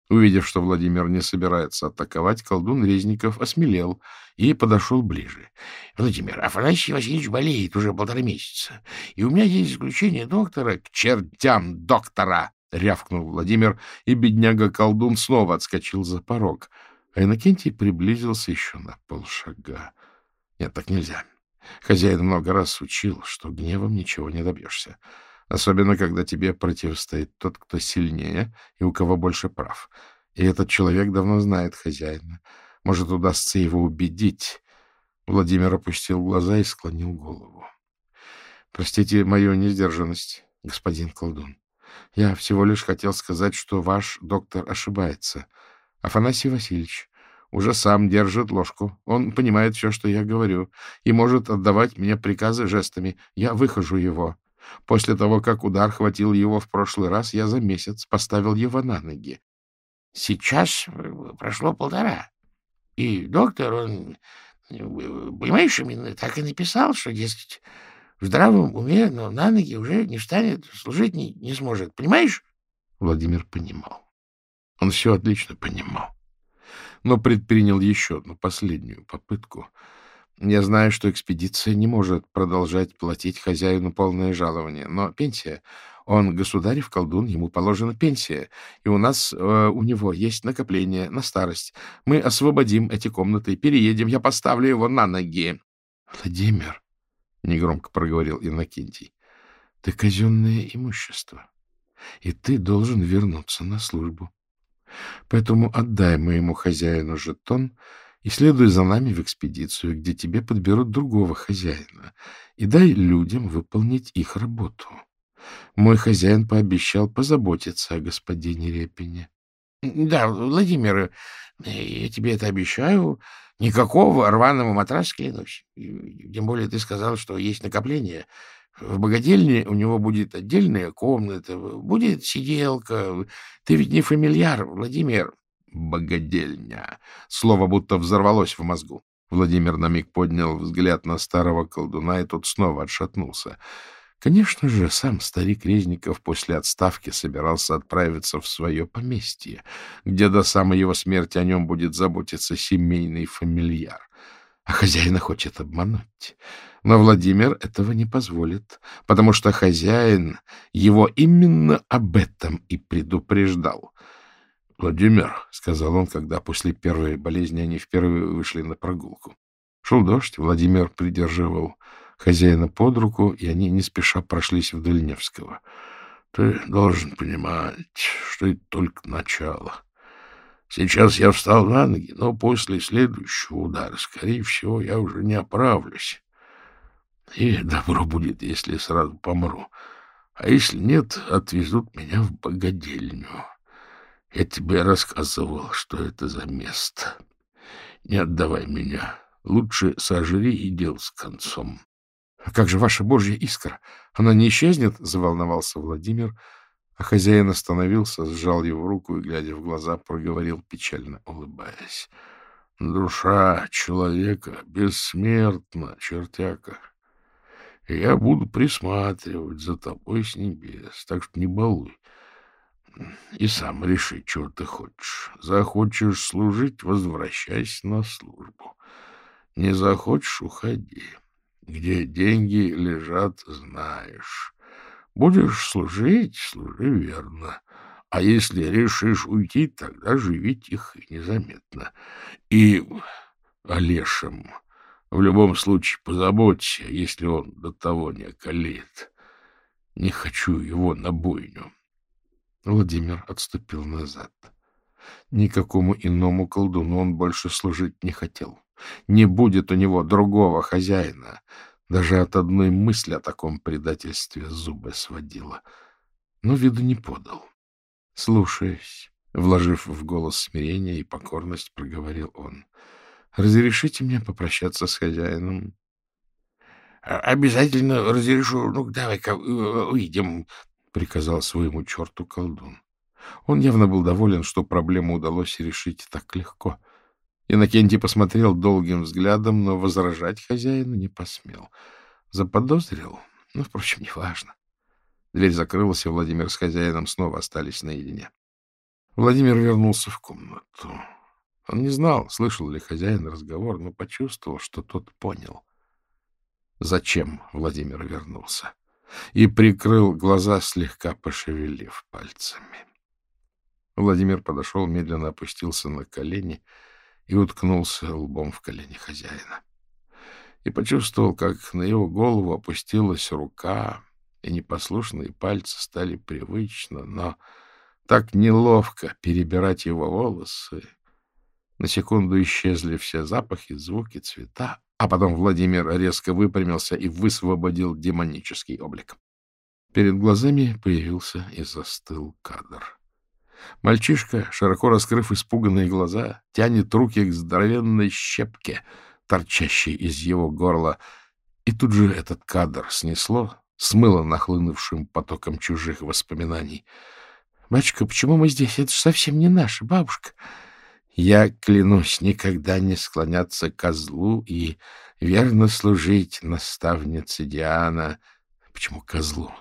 Увидев, что Владимир не собирается атаковать, колдун Резников осмелел и подошел ближе. — Владимир, Афанасий Васильевич болеет уже полтора месяца, и у меня есть заключение доктора к чертям доктора! — рявкнул Владимир, и бедняга-колдун снова отскочил за порог — а Иннокентий приблизился еще на полшага. Нет, так нельзя. Хозяин много раз учил, что гневом ничего не добьешься. Особенно, когда тебе противостоит тот, кто сильнее и у кого больше прав. И этот человек давно знает хозяина. Может, удастся его убедить. Владимир опустил глаза и склонил голову. — Простите мою несдержанность, господин колдун. Я всего лишь хотел сказать, что ваш доктор ошибается — Афанасий Васильевич уже сам держит ложку. Он понимает все, что я говорю, и может отдавать мне приказы жестами. Я выхожу его. После того, как удар хватил его в прошлый раз, я за месяц поставил его на ноги. Сейчас э, прошло полтора. И доктор, он, понимаешь, именно так и написал, что, дескать, в здравом уме, но на ноги уже не встанет, служить не, не сможет. Понимаешь? Владимир понимал. Он все отлично понимал, но предпринял еще одну последнюю попытку. Я знаю, что экспедиция не может продолжать платить хозяину полное жалование, но пенсия... Он государев колдун, ему положена пенсия, и у нас, э, у него есть накопление на старость. Мы освободим эти комнаты, переедем, я поставлю его на ноги. — Владимир, — негромко проговорил Иннокентий, — ты казенное имущество, и ты должен вернуться на службу. Поэтому отдай моему хозяину жетон и следуй за нами в экспедицию, где тебе подберут другого хозяина, и дай людям выполнить их работу. Мой хозяин пообещал позаботиться о господине Репине. — Да, Владимир, я тебе это обещаю. Никакого рваного матраса, клянусь. Тем более ты сказал, что есть накопление. В богадельне у него будет отдельная комната, будет сиделка. Ты ведь не фамильяр, Владимир. Богадельня. Слово будто взорвалось в мозгу. Владимир на миг поднял взгляд на старого колдуна, и тот снова отшатнулся. Конечно же, сам старик Резников после отставки собирался отправиться в свое поместье, где до самой его смерти о нем будет заботиться семейный фамильяр. А хозяина хочет обмануть. Но Владимир этого не позволит, потому что хозяин его именно об этом и предупреждал. — Владимир, — сказал он, когда после первой болезни они впервые вышли на прогулку. Шел дождь, Владимир придерживал хозяина под руку, и они не спеша прошлись вдоль Невского. — Ты должен понимать, что это только начало. Сейчас я встал на ноги, но после следующего удара, скорее всего, я уже не оправлюсь. И добро будет, если сразу помру. А если нет, отвезут меня в богадельню. Я тебе рассказывал, что это за место. Не отдавай меня. Лучше сожри и дел с концом. — А как же ваша божья искра? Она не исчезнет? — заволновался Владимир. А хозяин остановился, сжал его руку и, глядя в глаза, проговорил, печально улыбаясь. — Душа человека бессмертна, чертяка я буду присматривать за тобой с небес, так что не балуй. И сам реши, чего ты хочешь. Захочешь служить — возвращайся на службу. Не захочешь — уходи. Где деньги лежат, знаешь. Будешь служить — служи верно. А если решишь уйти, тогда живи тихо и незаметно. И Олешем в любом случае позаботься, если он до того не околеет. Не хочу его на бойню. Владимир отступил назад. Никакому иному колдуну он больше служить не хотел. Не будет у него другого хозяина. Даже от одной мысли о таком предательстве зубы сводила. Но виду не подал. — Слушаюсь, — вложив в голос смирение и покорность, проговорил он. Разрешите мне попрощаться с хозяином? — Обязательно разрешу. Ну, давай-ка э, уйдем, — приказал своему черту колдун. Он явно был доволен, что проблему удалось решить так легко. Иннокентий посмотрел долгим взглядом, но возражать хозяину не посмел. Заподозрил? Ну, впрочем, неважно. Дверь закрылась, и Владимир с хозяином снова остались наедине. Владимир вернулся в комнату. Он не знал, слышал ли хозяин разговор, но почувствовал, что тот понял, зачем Владимир вернулся, и прикрыл глаза, слегка пошевелив пальцами. Владимир подошел, медленно опустился на колени и уткнулся лбом в колени хозяина. И почувствовал, как на его голову опустилась рука, и непослушные пальцы стали привычно, но так неловко перебирать его волосы, на секунду исчезли все запахи, звуки, цвета, а потом Владимир резко выпрямился и высвободил демонический облик. Перед глазами появился и застыл кадр. Мальчишка, широко раскрыв испуганные глаза, тянет руки к здоровенной щепке, торчащей из его горла, и тут же этот кадр снесло, смыло нахлынувшим потоком чужих воспоминаний. — Батюшка, почему мы здесь? Это же совсем не наша бабушка. Я клянусь никогда не склоняться козлу и верно служить наставнице Диана. Почему козлу?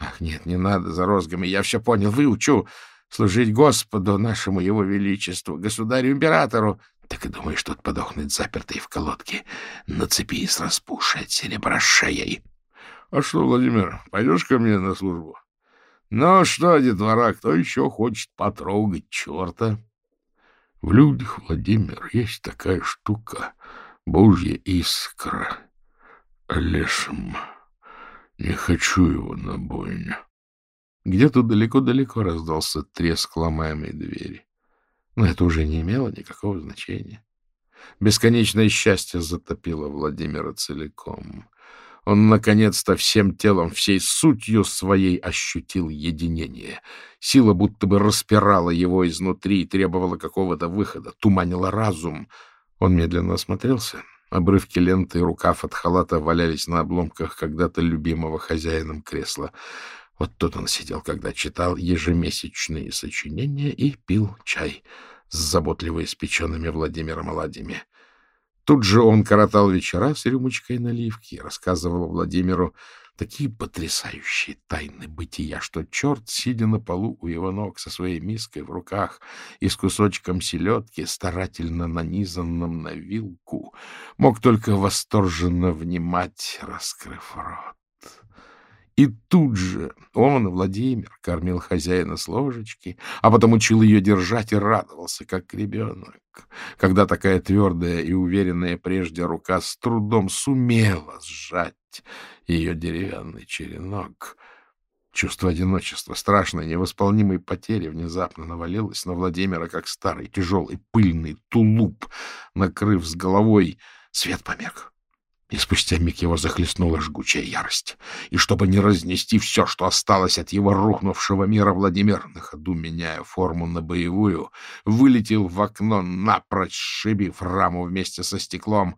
Ах, нет, не надо за розгами. Я все понял. Выучу служить Господу нашему Его Величеству, государю-императору. Так и думаешь, тот подохнет запертый в колодке на цепи с распушей серебра шеей. А что, Владимир, пойдешь ко мне на службу? Ну что, детвора, кто еще хочет потрогать черта? В людях, Владимир, есть такая штука — божья искра. Лешим. Не хочу его на бойню. Где-то далеко-далеко раздался треск ломаемой двери. Но это уже не имело никакого значения. Бесконечное счастье затопило Владимира целиком. Он, наконец-то, всем телом, всей сутью своей ощутил единение. Сила будто бы распирала его изнутри и требовала какого-то выхода, туманила разум. Он медленно осмотрелся. Обрывки ленты и рукав от халата валялись на обломках когда-то любимого хозяином кресла. Вот тут он сидел, когда читал ежемесячные сочинения и пил чай с заботливо испеченными Владимиром оладьями. Тут же он коротал вечера с рюмочкой наливки и рассказывал Владимиру такие потрясающие тайны бытия, что черт, сидя на полу у его ног со своей миской в руках и с кусочком селедки, старательно нанизанным на вилку, мог только восторженно внимать, раскрыв рот. И тут же он, Владимир, кормил хозяина с ложечки, а потом учил ее держать и радовался, как ребенок, когда такая твердая и уверенная прежде рука с трудом сумела сжать ее деревянный черенок. Чувство одиночества, страшной, невосполнимой потери внезапно навалилось на Владимира, как старый, тяжелый, пыльный тулуп, накрыв с головой свет померк. И спустя миг его захлестнула жгучая ярость. И чтобы не разнести все, что осталось от его рухнувшего мира, Владимир, на ходу меняя форму на боевую, вылетел в окно, напрочь сшибив раму вместе со стеклом,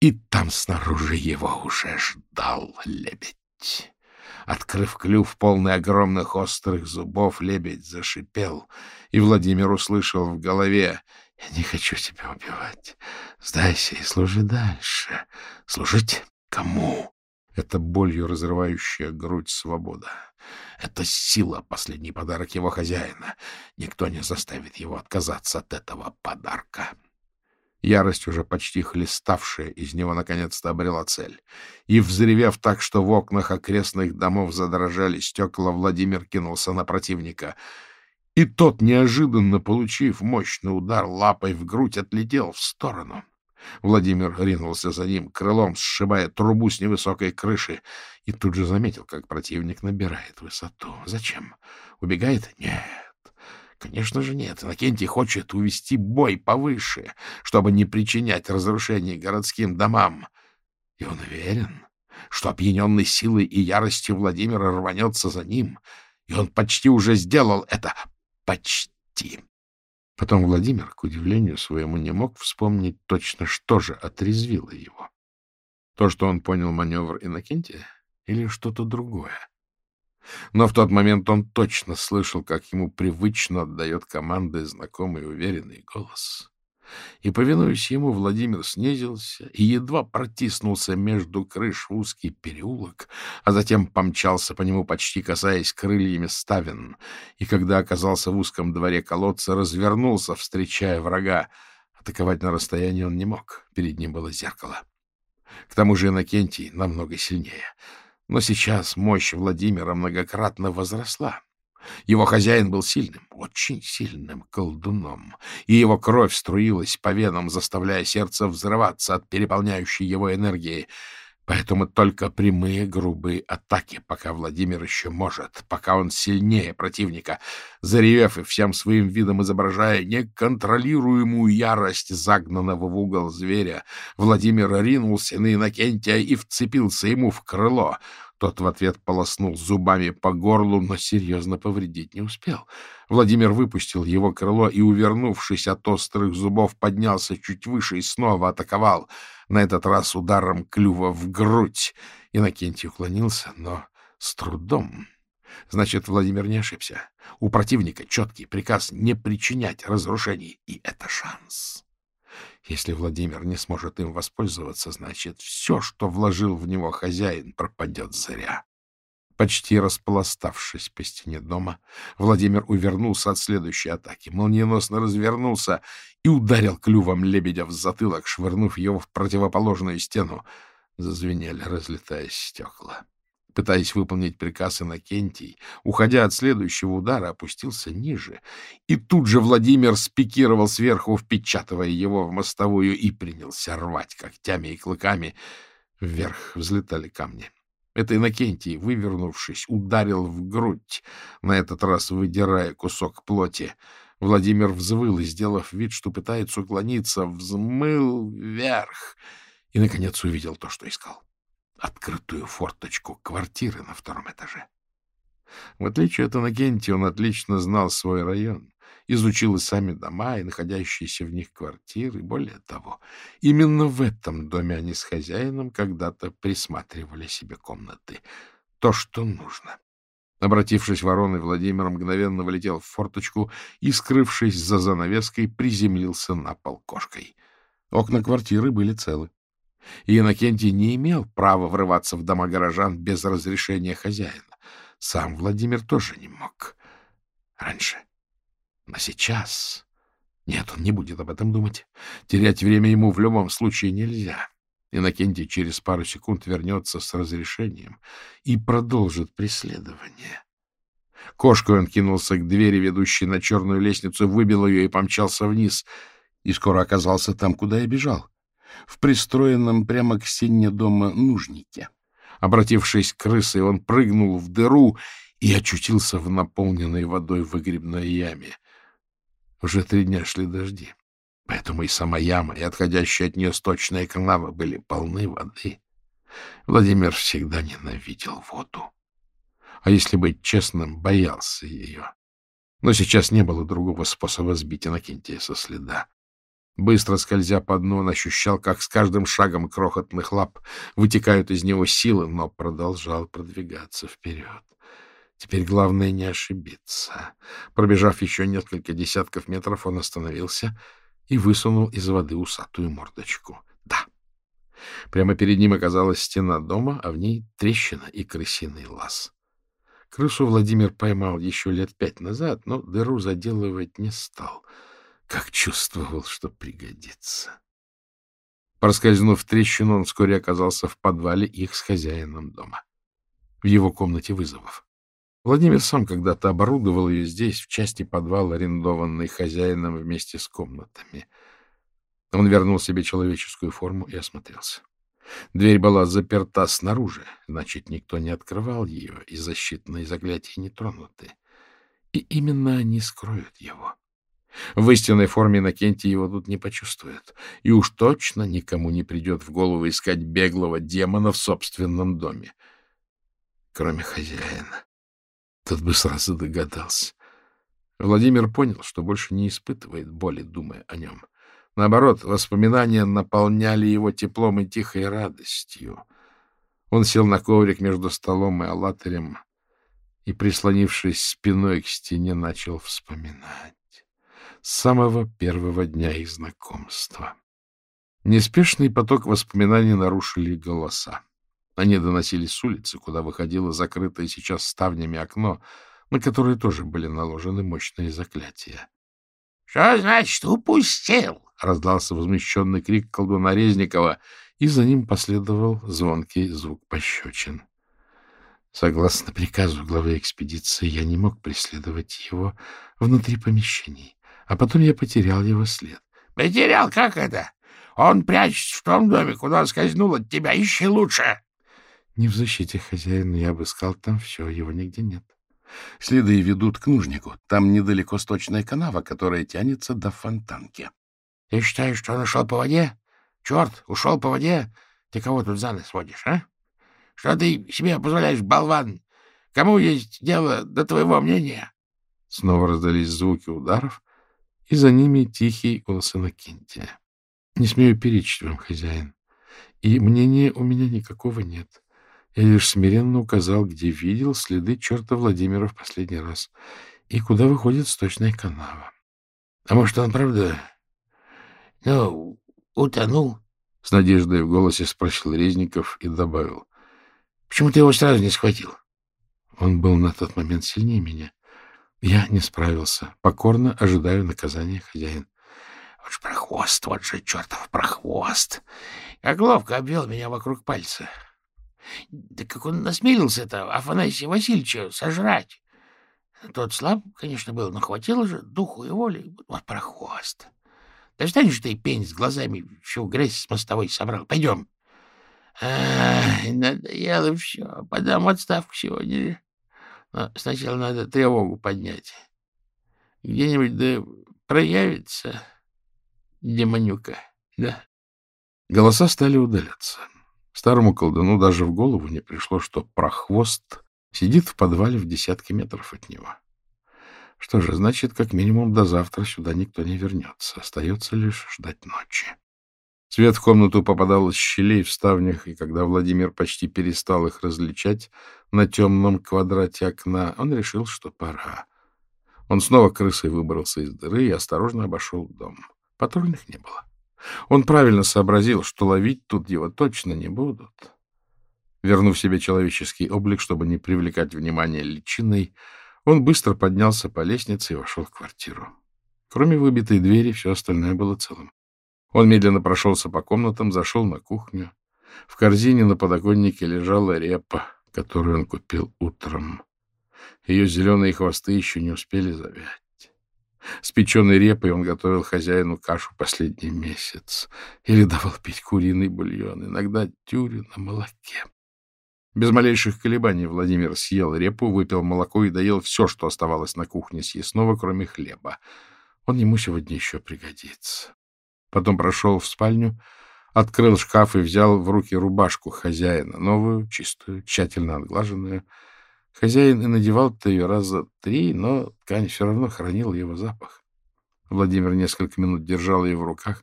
и там снаружи его уже ждал лебедь. Открыв клюв, полный огромных острых зубов, лебедь зашипел, и Владимир услышал в голове «Я не хочу тебя убивать. Сдайся и служи дальше. Служить кому?» Это болью разрывающая грудь свобода. Это сила, последний подарок его хозяина. Никто не заставит его отказаться от этого подарка. Ярость, уже почти хлеставшая из него, наконец-то обрела цель. И, взревев так, что в окнах окрестных домов задрожали стекла, Владимир кинулся на противника. И тот, неожиданно получив мощный удар лапой в грудь, отлетел в сторону. Владимир ринулся за ним, крылом сшибая трубу с невысокой крыши, и тут же заметил, как противник набирает высоту. Зачем? Убегает? Нет. Конечно же нет. Иннокентий хочет увести бой повыше, чтобы не причинять разрушений городским домам. И он уверен, что опьяненный силой и яростью Владимира рванется за ним. И он почти уже сделал это. Почти. Потом Владимир, к удивлению своему, не мог вспомнить точно, что же отрезвило его. То, что он понял маневр Иннокентия, или что-то другое? Но в тот момент он точно слышал, как ему привычно отдает команды знакомый уверенный голос. И, повинуясь ему, Владимир снизился и едва протиснулся между крыш узкий переулок, а затем помчался по нему, почти касаясь крыльями ставен, и, когда оказался в узком дворе колодца, развернулся, встречая врага. Атаковать на расстоянии он не мог, перед ним было зеркало. К тому же Иннокентий намного сильнее — но сейчас мощь Владимира многократно возросла. Его хозяин был сильным, очень сильным колдуном, и его кровь струилась по венам, заставляя сердце взрываться от переполняющей его энергии. Поэтому только прямые грубые атаки, пока Владимир еще может, пока он сильнее противника, заревев и всем своим видом изображая неконтролируемую ярость загнанного в угол зверя, Владимир ринулся на Иннокентия и вцепился ему в крыло. Тот в ответ полоснул зубами по горлу, но серьезно повредить не успел. Владимир выпустил его крыло и, увернувшись от острых зубов, поднялся чуть выше и снова атаковал — на этот раз ударом клюва в грудь. Иннокентий уклонился, но с трудом. Значит, Владимир не ошибся. У противника четкий приказ не причинять разрушений, и это шанс. Если Владимир не сможет им воспользоваться, значит, все, что вложил в него хозяин, пропадет зря. Почти распластавшись по стене дома, Владимир увернулся от следующей атаки, молниеносно развернулся и ударил клювом лебедя в затылок, швырнув его в противоположную стену. Зазвенели, разлетаясь стекла. Пытаясь выполнить приказ Иннокентий, уходя от следующего удара, опустился ниже. И тут же Владимир спикировал сверху, впечатывая его в мостовую, и принялся рвать когтями и клыками. Вверх взлетали камни. Это Иннокентий, вывернувшись, ударил в грудь, на этот раз выдирая кусок плоти. Владимир взвыл и, сделав вид, что пытается уклониться, взмыл вверх и, наконец, увидел то, что искал. Открытую форточку квартиры на втором этаже. В отличие от Иннокентия, он отлично знал свой район изучил и сами дома, и находящиеся в них квартиры. Более того, именно в этом доме они с хозяином когда-то присматривали себе комнаты. То, что нужно. Обратившись вороной, Владимир мгновенно вылетел в форточку и, скрывшись за занавеской, приземлился на пол кошкой. Окна квартиры были целы. И Иннокентий не имел права врываться в дома горожан без разрешения хозяина. Сам Владимир тоже не мог. Раньше. Но сейчас... Нет, он не будет об этом думать. Терять время ему в любом случае нельзя. Иннокентий через пару секунд вернется с разрешением и продолжит преследование. Кошкой он кинулся к двери, ведущей на черную лестницу, выбил ее и помчался вниз, и скоро оказался там, куда и бежал, в пристроенном прямо к стене дома нужнике. Обратившись к крысой, он прыгнул в дыру и очутился в наполненной водой выгребной яме. Уже три дня шли дожди. Поэтому и сама яма, и отходящая от нее сточная канава были полны воды. Владимир всегда ненавидел воду. А если быть честным, боялся ее. Но сейчас не было другого способа сбить Иннокентия со следа. Быстро скользя по дну, он ощущал, как с каждым шагом крохотных лап вытекают из него силы, но продолжал продвигаться вперед. Теперь главное не ошибиться. Пробежав еще несколько десятков метров, он остановился — и высунул из воды усатую мордочку. Да, прямо перед ним оказалась стена дома, а в ней трещина и крысиный лаз. Крысу Владимир поймал еще лет пять назад, но дыру заделывать не стал, как чувствовал, что пригодится. Проскользнув в трещину, он вскоре оказался в подвале их с хозяином дома, в его комнате вызовов. Владимир сам когда-то оборудовал ее здесь, в части подвала, арендованной хозяином вместе с комнатами. Он вернул себе человеческую форму и осмотрелся. Дверь была заперта снаружи, значит, никто не открывал ее, и защитные заклятия не тронуты. И именно они скроют его. В истинной форме Накенти его тут не почувствует, и уж точно никому не придет в голову искать беглого демона в собственном доме, кроме хозяина. Тот бы сразу догадался. Владимир понял, что больше не испытывает боли, думая о нем. Наоборот, воспоминания наполняли его теплом и тихой радостью. Он сел на коврик между столом и аллаторем и, прислонившись спиной к стене, начал вспоминать. С самого первого дня их знакомства. Неспешный поток воспоминаний нарушили голоса. Они доносились с улицы, куда выходило закрытое сейчас ставнями окно, на которое тоже были наложены мощные заклятия. — Что значит упустил? — раздался возмущенный крик колдуна Резникова, и за ним последовал звонкий звук пощечин. Согласно приказу главы экспедиции, я не мог преследовать его внутри помещений, а потом я потерял его след. — Потерял? Как это? Он прячется в том доме, куда скользнул от тебя. Ищи лучше. Не в защите хозяина я обыскал там все, его нигде нет. Следы ведут к нужнику. Там недалеко сточная канава, которая тянется до фонтанки. — Ты считаешь, что он ушел по воде? Черт, ушел по воде? Ты кого тут за нос водишь, а? Что ты себе позволяешь, болван? Кому есть дело до твоего мнения? Снова раздались звуки ударов, и за ними тихий голос Иннокентия. — Не смею перечить вам, хозяин, и мнения у меня никакого нет. — я лишь смиренно указал, где видел следы черта Владимира в последний раз и куда выходит сточная канава. — А может, он правда... Ну, утонул? — с надеждой в голосе спросил Резников и добавил. — Почему ты его сразу не схватил? Он был на тот момент сильнее меня. Я не справился. Покорно ожидаю наказания хозяин. — Вот же прохвост, вот же чертов прохвост! Как ловко обвел меня вокруг пальца. Да как он насмелился-то Афанасия Васильевича сожрать? Тот слаб, конечно, был, но хватило же духу и воли. Вот прохвост. Да встань же ты, пень с глазами, всю грязь с мостовой собрал. Пойдем. Ай, надоело все. Подам отставку сегодня. Но сначала надо тревогу поднять. Где-нибудь да проявится демонюка, да? Голоса стали удаляться. Старому колдуну даже в голову не пришло, что прохвост сидит в подвале в десятке метров от него. Что же, значит, как минимум до завтра сюда никто не вернется. Остается лишь ждать ночи. Свет в комнату попадал из щелей в ставнях, и когда Владимир почти перестал их различать на темном квадрате окна, он решил, что пора. Он снова крысой выбрался из дыры и осторожно обошел дом. Патрульных не было. Он правильно сообразил, что ловить тут его точно не будут. Вернув себе человеческий облик, чтобы не привлекать внимание личиной, он быстро поднялся по лестнице и вошел в квартиру. Кроме выбитой двери, все остальное было целым. Он медленно прошелся по комнатам, зашел на кухню. В корзине на подоконнике лежала репа, которую он купил утром. Ее зеленые хвосты еще не успели завять. С печеной репой он готовил хозяину кашу последний месяц или давал пить куриный бульон, иногда тюрю на молоке. Без малейших колебаний Владимир съел репу, выпил молоко и доел все, что оставалось на кухне съестного, кроме хлеба. Он ему сегодня еще пригодится. Потом прошел в спальню, открыл шкаф и взял в руки рубашку хозяина, новую, чистую, тщательно отглаженную, Хозяин и надевал-то ее раза три, но ткань все равно хранила его запах. Владимир несколько минут держал ее в руках,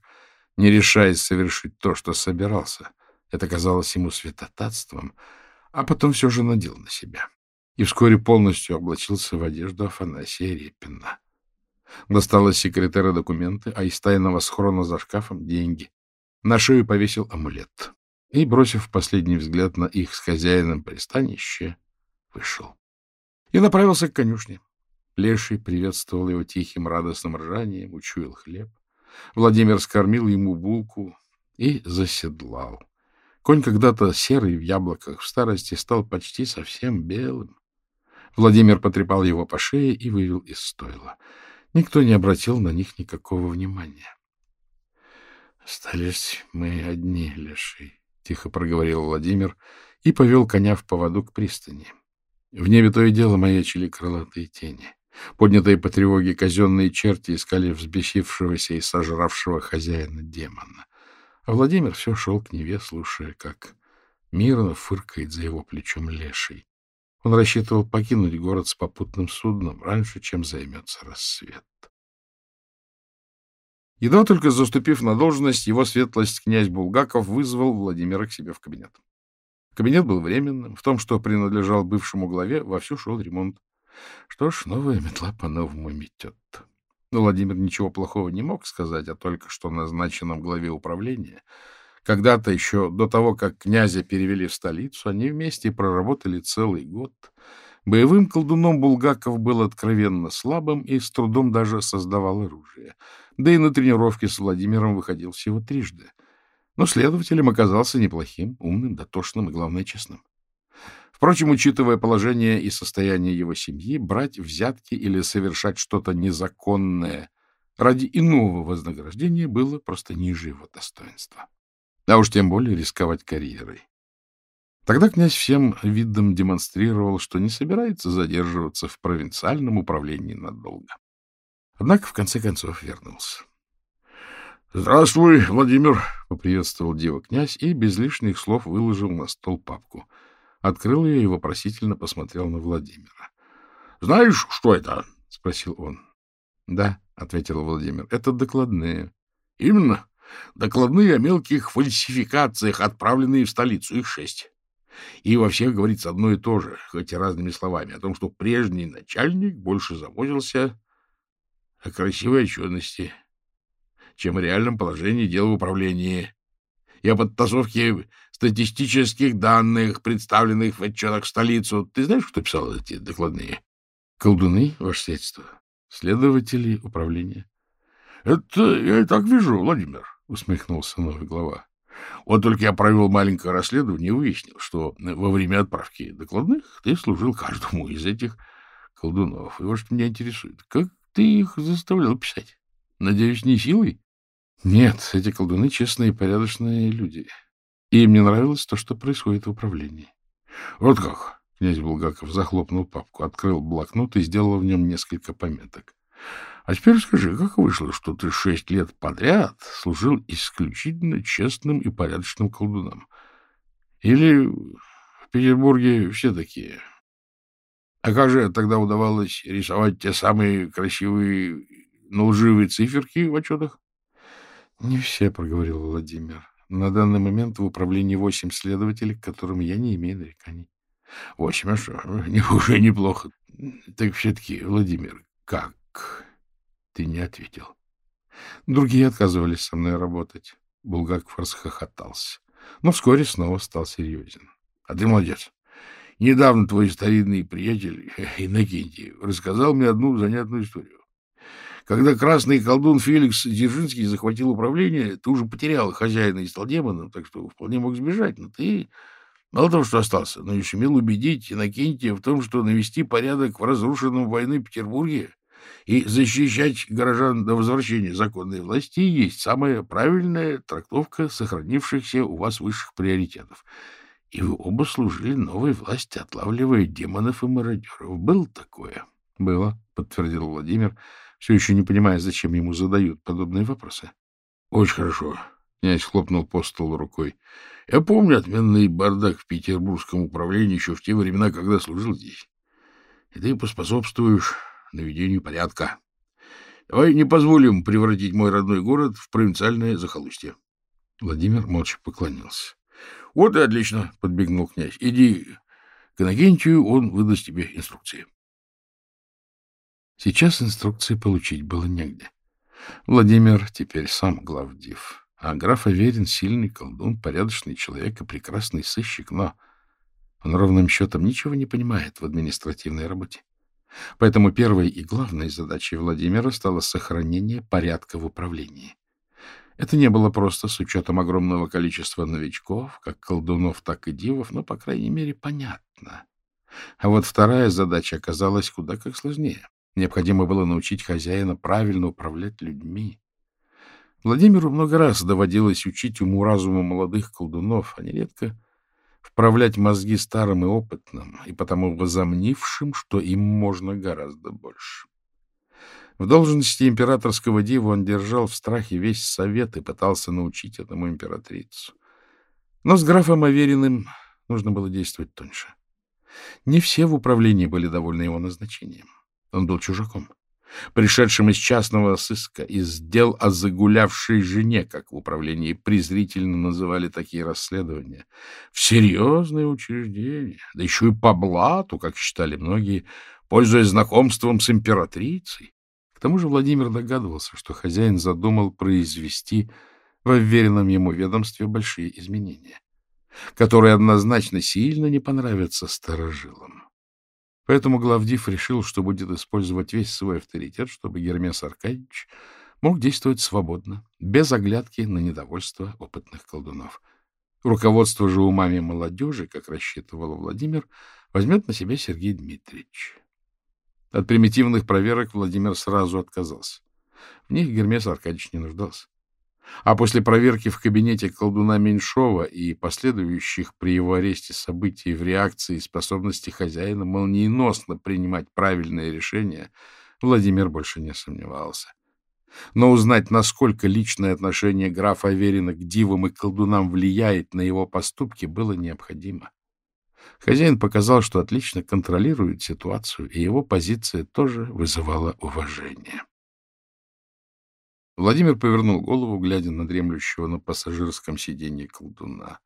не решаясь совершить то, что собирался. Это казалось ему святотатством, а потом все же надел на себя. И вскоре полностью облачился в одежду Афанасия Репина. Достал секретаря документы, а из тайного схрона за шкафом — деньги. На шею повесил амулет. И, бросив последний взгляд на их с хозяином пристанище, вышел. И направился к конюшне. Леший приветствовал его тихим радостным ржанием, учуял хлеб. Владимир скормил ему булку и заседлал. Конь когда-то серый в яблоках в старости стал почти совсем белым. Владимир потрепал его по шее и вывел из стойла. Никто не обратил на них никакого внимания. — Остались мы одни, Леший, — тихо проговорил Владимир и повел коня в поводу к пристани. В небе то и дело маячили крылатые тени. Поднятые по тревоге казенные черти искали взбесившегося и сожравшего хозяина демона. А Владимир все шел к Неве, слушая, как мирно фыркает за его плечом леший. Он рассчитывал покинуть город с попутным судном раньше, чем займется рассвет. Едва только заступив на должность, его светлость князь Булгаков вызвал Владимира к себе в кабинет. Кабинет был временным. В том, что принадлежал бывшему главе, вовсю шел ремонт. Что ж, новая метла по-новому метет. Но Владимир ничего плохого не мог сказать о только что назначенном главе управления. Когда-то еще до того, как князя перевели в столицу, они вместе проработали целый год. Боевым колдуном Булгаков был откровенно слабым и с трудом даже создавал оружие. Да и на тренировке с Владимиром выходил всего трижды. Но следователем оказался неплохим, умным, дотошным и, главное, честным. Впрочем, учитывая положение и состояние его семьи, брать взятки или совершать что-то незаконное ради иного вознаграждения было просто ниже его достоинства. А уж тем более рисковать карьерой. Тогда князь всем видом демонстрировал, что не собирается задерживаться в провинциальном управлении надолго. Однако, в конце концов, вернулся. — Здравствуй, Владимир! — поприветствовал дева князь и без лишних слов выложил на стол папку. Открыл ее и вопросительно посмотрел на Владимира. — Знаешь, что это? — спросил он. — Да, — ответил Владимир, — это докладные. — Именно. Докладные о мелких фальсификациях, отправленные в столицу. Их шесть. И во всех говорится одно и то же, хоть и разными словами, о том, что прежний начальник больше заботился о красивой отчетности, чем о реальном положении дел в управлении и о подтасовке статистических данных, представленных в отчетах в столицу. Ты знаешь, кто писал эти докладные? Колдуны, ваше сельство, следователи управления. — Это я и так вижу, Владимир, — усмехнулся новый глава. Вот только я провел маленькое расследование и выяснил, что во время отправки докладных ты служил каждому из этих колдунов. И вот что меня интересует, как ты их заставлял писать? Надеюсь, не силой? Нет, эти колдуны честные и порядочные люди. И им не нравилось то, что происходит в управлении. Вот как? Князь Булгаков захлопнул папку, открыл блокнот и сделал в нем несколько пометок. А теперь скажи, как вышло, что ты шесть лет подряд служил исключительно честным и порядочным колдуном? Или в Петербурге все такие? А как же тогда удавалось рисовать те самые красивые, но лживые циферки в отчетах? — Не все, — проговорил Владимир. — На данный момент в управлении восемь следователей, к которым я не имею нареканий. — Восемь, а что? (laughs) Уже неплохо. Так все-таки, Владимир, как? Ты не ответил. Другие отказывались со мной работать. Булгаков расхохотался, но вскоре снова стал серьезен. — А ты молодец. Недавно твой старинный приятель Иннокентий рассказал мне одну занятную историю. Когда красный колдун Феликс Дзержинский захватил управление, ты уже потерял хозяина и стал демоном, так что вполне мог сбежать. Но ты мало того, что остался, но и сумел убедить Иннокентия в том, что навести порядок в разрушенном войной Петербурге и защищать горожан до возвращения законной власти есть самая правильная трактовка сохранившихся у вас высших приоритетов — и вы оба служили новой власти, отлавливая демонов и мародеров. Было такое? — Было, — подтвердил Владимир, все еще не понимая, зачем ему задают подобные вопросы. — Очень хорошо. Князь хлопнул по столу рукой. — Я помню отменный бардак в петербургском управлении еще в те времена, когда служил здесь. И ты поспособствуешь наведению порядка. Давай не позволим превратить мой родной город в провинциальное захолустье. Владимир молча поклонился. — Вот и отлично, — подбегнул князь. — Иди к Иннокентию, он выдаст тебе инструкции. Сейчас инструкции получить было негде. Владимир теперь сам главдив, а граф Аверин — сильный колдун, порядочный человек и прекрасный сыщик, но он ровным счетом ничего не понимает в административной работе. Поэтому первой и главной задачей Владимира стало сохранение порядка в управлении. Это не было просто с учетом огромного количества новичков, как колдунов, так и дивов, но, по крайней мере, понятно. А вот вторая задача оказалась куда как сложнее. Необходимо было научить хозяина правильно управлять людьми. Владимиру много раз доводилось учить уму-разуму молодых колдунов, а нередко вправлять мозги старым и опытным, и потому возомнившим, что им можно гораздо больше. В должности императорского дива он держал в страхе весь совет и пытался научить этому императрицу. Но с графом Авериным нужно было действовать тоньше. Не все в управлении были довольны его назначением. Он был чужаком, пришедшим из частного сыска, из дел о загулявшей жене, как в управлении презрительно называли такие расследования, в серьезное учреждение, да еще и по блату, как считали многие, пользуясь знакомством с императрицей. К тому же Владимир догадывался, что хозяин задумал произвести в уверенном ему ведомстве большие изменения, которые однозначно сильно не понравятся старожилам. Поэтому главдив решил, что будет использовать весь свой авторитет, чтобы Гермес Аркадьевич мог действовать свободно, без оглядки на недовольство опытных колдунов. Руководство же умами молодежи, как рассчитывал Владимир, возьмет на себя Сергей Дмитриевич. От примитивных проверок Владимир сразу отказался. В них Гермес Аркадьевич не нуждался. А после проверки в кабинете колдуна Меньшова и последующих при его аресте событий в реакции способности хозяина молниеносно принимать правильные решения, Владимир больше не сомневался. Но узнать, насколько личное отношение графа Аверина к дивам и колдунам влияет на его поступки, было необходимо. Хозяин показал, что отлично контролирует ситуацию, и его позиция тоже вызывала уважение. Владимир повернул голову, глядя на дремлющего на пассажирском сиденье колдуна.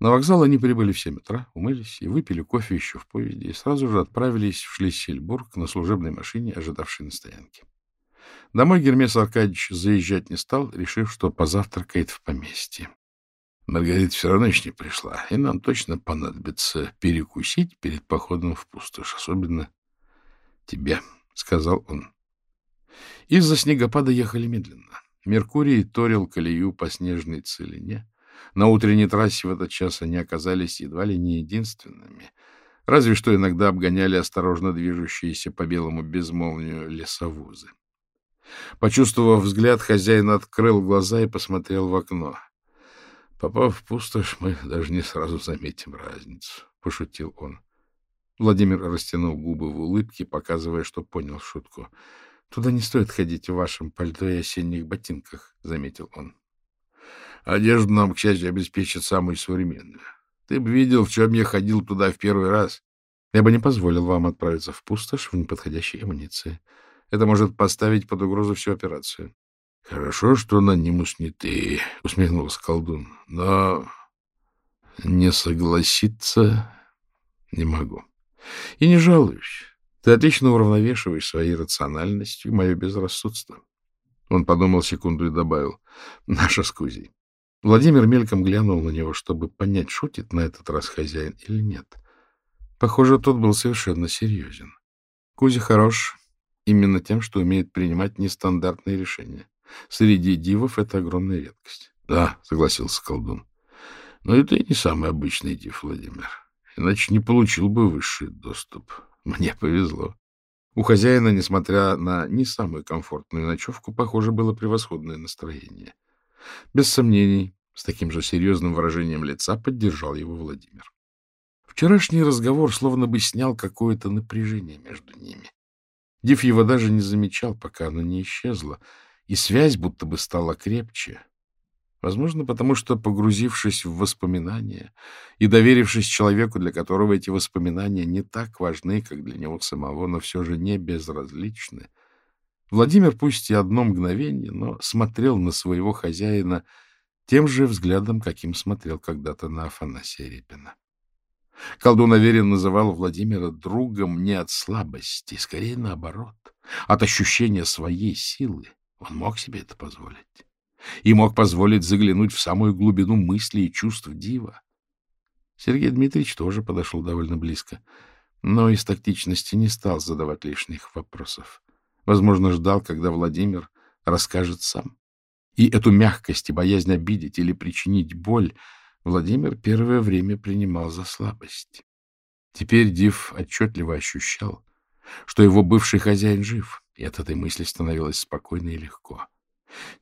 На вокзал они прибыли в семь утра, умылись и выпили кофе еще в поезде, и сразу же отправились в Шлиссельбург на служебной машине, ожидавшей на стоянке. Домой Гермес Аркадьевич заезжать не стал, решив, что позавтракает в поместье. Маргарита все равно еще не пришла, и нам точно понадобится перекусить перед походом в пустошь, особенно тебе, — сказал он. Из-за снегопада ехали медленно. Меркурий торил колею по снежной целине. На утренней трассе в этот час они оказались едва ли не единственными. Разве что иногда обгоняли осторожно движущиеся по белому безмолвию лесовозы. Почувствовав взгляд, хозяин открыл глаза и посмотрел в окно. Попав в пустошь, мы даже не сразу заметим разницу, — пошутил он. Владимир растянул губы в улыбке, показывая, что понял шутку. — Туда не стоит ходить в вашем пальто и осенних ботинках, — заметил он. — Одежду нам, к счастью, обеспечат самую современную. Ты бы видел, в чем я ходил туда в первый раз. Я бы не позволил вам отправиться в пустошь в неподходящей амуниции. Это может поставить под угрозу всю операцию. — Хорошо, что анонимус не ты, — усмехнулся колдун. — Но не согласиться не могу. И не жалуюсь. Ты отлично уравновешиваешь своей рациональностью мое безрассудство. Он подумал секунду и добавил. Наша с Кузей. Владимир мельком глянул на него, чтобы понять, шутит на этот раз хозяин или нет. Похоже, тот был совершенно серьезен. Кузя хорош именно тем, что умеет принимать нестандартные решения. Среди дивов это огромная редкость. — Да, — согласился колдун. — Но это и не самый обычный див, Владимир. Иначе не получил бы высший доступ. Мне повезло. У хозяина, несмотря на не самую комфортную ночевку, похоже, было превосходное настроение. Без сомнений, с таким же серьезным выражением лица поддержал его Владимир. Вчерашний разговор словно бы снял какое-то напряжение между ними. Див его даже не замечал, пока оно не исчезло, и связь будто бы стала крепче. Возможно, потому что, погрузившись в воспоминания и доверившись человеку, для которого эти воспоминания не так важны, как для него самого, но все же не безразличны, Владимир пусть и одно мгновение, но смотрел на своего хозяина тем же взглядом, каким смотрел когда-то на Афанасия Репина. Колдун уверен называл Владимира другом не от слабости, скорее наоборот, от ощущения своей силы. Он мог себе это позволить и мог позволить заглянуть в самую глубину мыслей и чувств дива. Сергей Дмитриевич тоже подошел довольно близко, но из тактичности не стал задавать лишних вопросов. Возможно, ждал, когда Владимир расскажет сам. И эту мягкость и боязнь обидеть или причинить боль Владимир первое время принимал за слабость. Теперь Див отчетливо ощущал, что его бывший хозяин жив, и от этой мысли становилось спокойно и легко.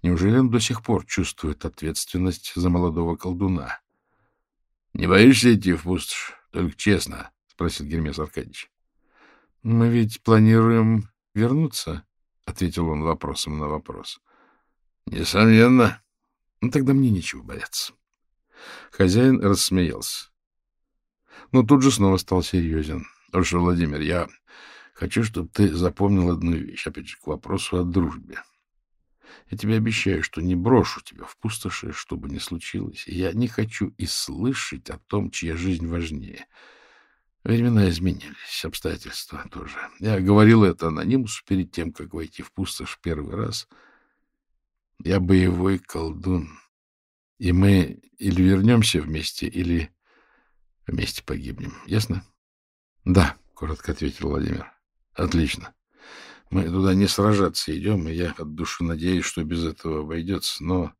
Неужели он до сих пор чувствует ответственность за молодого колдуна? — Не боишься идти в пустошь? Только честно, — спросил Гермес Аркадьевич. — Мы ведь планируем вернуться, — ответил он вопросом на вопрос. — Несомненно. Ну, тогда мне нечего бояться. Хозяин рассмеялся. Но тут же снова стал серьезен. — Хорошо, Владимир, я хочу, чтобы ты запомнил одну вещь, опять же, к вопросу о дружбе. — я тебе обещаю, что не брошу тебя в пустоши, что бы ни случилось. Я не хочу и слышать о том, чья жизнь важнее. Времена изменились, обстоятельства тоже. Я говорил это анонимусу перед тем, как войти в пустошь первый раз. Я боевой колдун. И мы или вернемся вместе, или вместе погибнем. Ясно? — Да, — коротко ответил Владимир. — Отлично. Мы туда не сражаться идем, и я от души надеюсь, что без этого обойдется. Но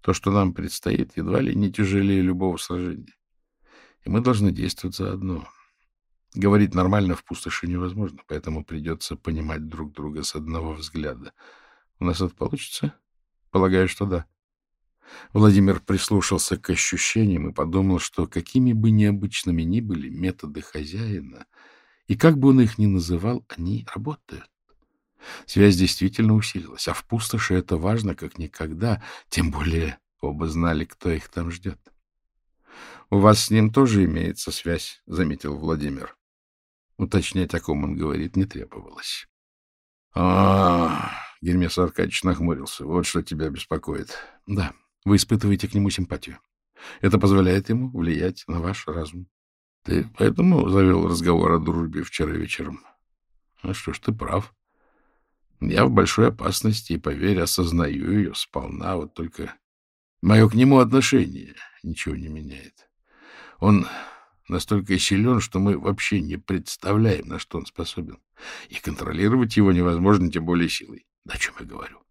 то, что нам предстоит, едва ли не тяжелее любого сражения. И мы должны действовать заодно. Говорить нормально в пустоши невозможно, поэтому придется понимать друг друга с одного взгляда. У нас это получится? Полагаю, что да. Владимир прислушался к ощущениям и подумал, что какими бы необычными ни были методы хозяина, и как бы он их ни называл, они работают. Связь действительно усилилась, а в пустоши это важно как никогда, тем более оба знали, кто их там ждет. — У вас с ним тоже имеется связь, — заметил Владимир. Уточнять, о ком он говорит, не требовалось. — А, Гермес Аркадьевич нахмурился. — Вот что тебя беспокоит. — Да, вы испытываете к нему симпатию. Это позволяет ему влиять на ваш разум. — Ты поэтому завел разговор о дружбе вчера вечером? — А что ж, ты прав. Я в большой опасности, и, поверь, осознаю ее сполна, вот только мое к нему отношение ничего не меняет. Он настолько силен, что мы вообще не представляем, на что он способен. И контролировать его невозможно, тем более силой. О чем я говорю?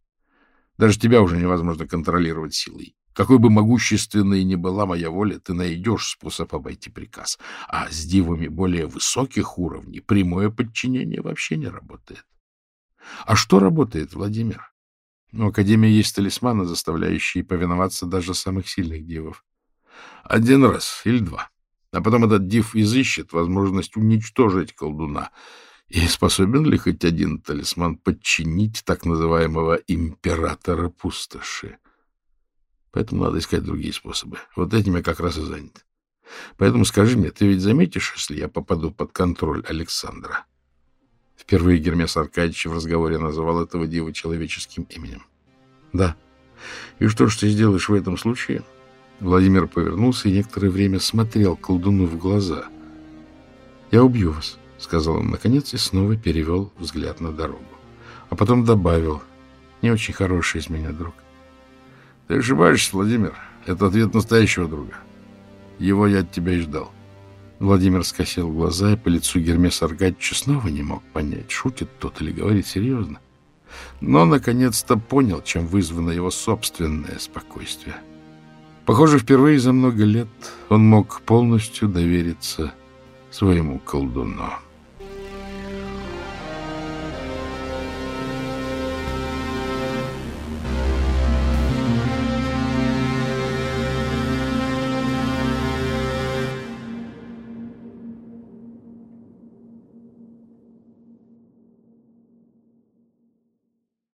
Даже тебя уже невозможно контролировать силой. Какой бы могущественной ни была моя воля, ты найдешь способ обойти приказ. А с дивами более высоких уровней прямое подчинение вообще не работает. А что работает, Владимир? У Академии есть талисманы, заставляющие повиноваться даже самых сильных дивов. Один раз или два. А потом этот див изыщет возможность уничтожить колдуна. И способен ли хоть один талисман подчинить так называемого императора пустоши? Поэтому надо искать другие способы. Вот этим я как раз и занят. Поэтому скажи мне, ты ведь заметишь, если я попаду под контроль Александра? Впервые Гермес Аркадьевич в разговоре называл этого дива человеческим именем. — Да. И что ж ты сделаешь в этом случае? Владимир повернулся и некоторое время смотрел колдуну в глаза. — Я убью вас, — сказал он наконец и снова перевел взгляд на дорогу. А потом добавил, — не очень хороший из меня друг. — Ты ошибаешься, Владимир. Это ответ настоящего друга. Его я от тебя и ждал. Владимир скосил глаза, и по лицу Гермеса Аркадьевича снова не мог понять, шутит тот или говорит серьезно. Но, наконец-то, понял, чем вызвано его собственное спокойствие. Похоже, впервые за много лет он мог полностью довериться своему колдуну.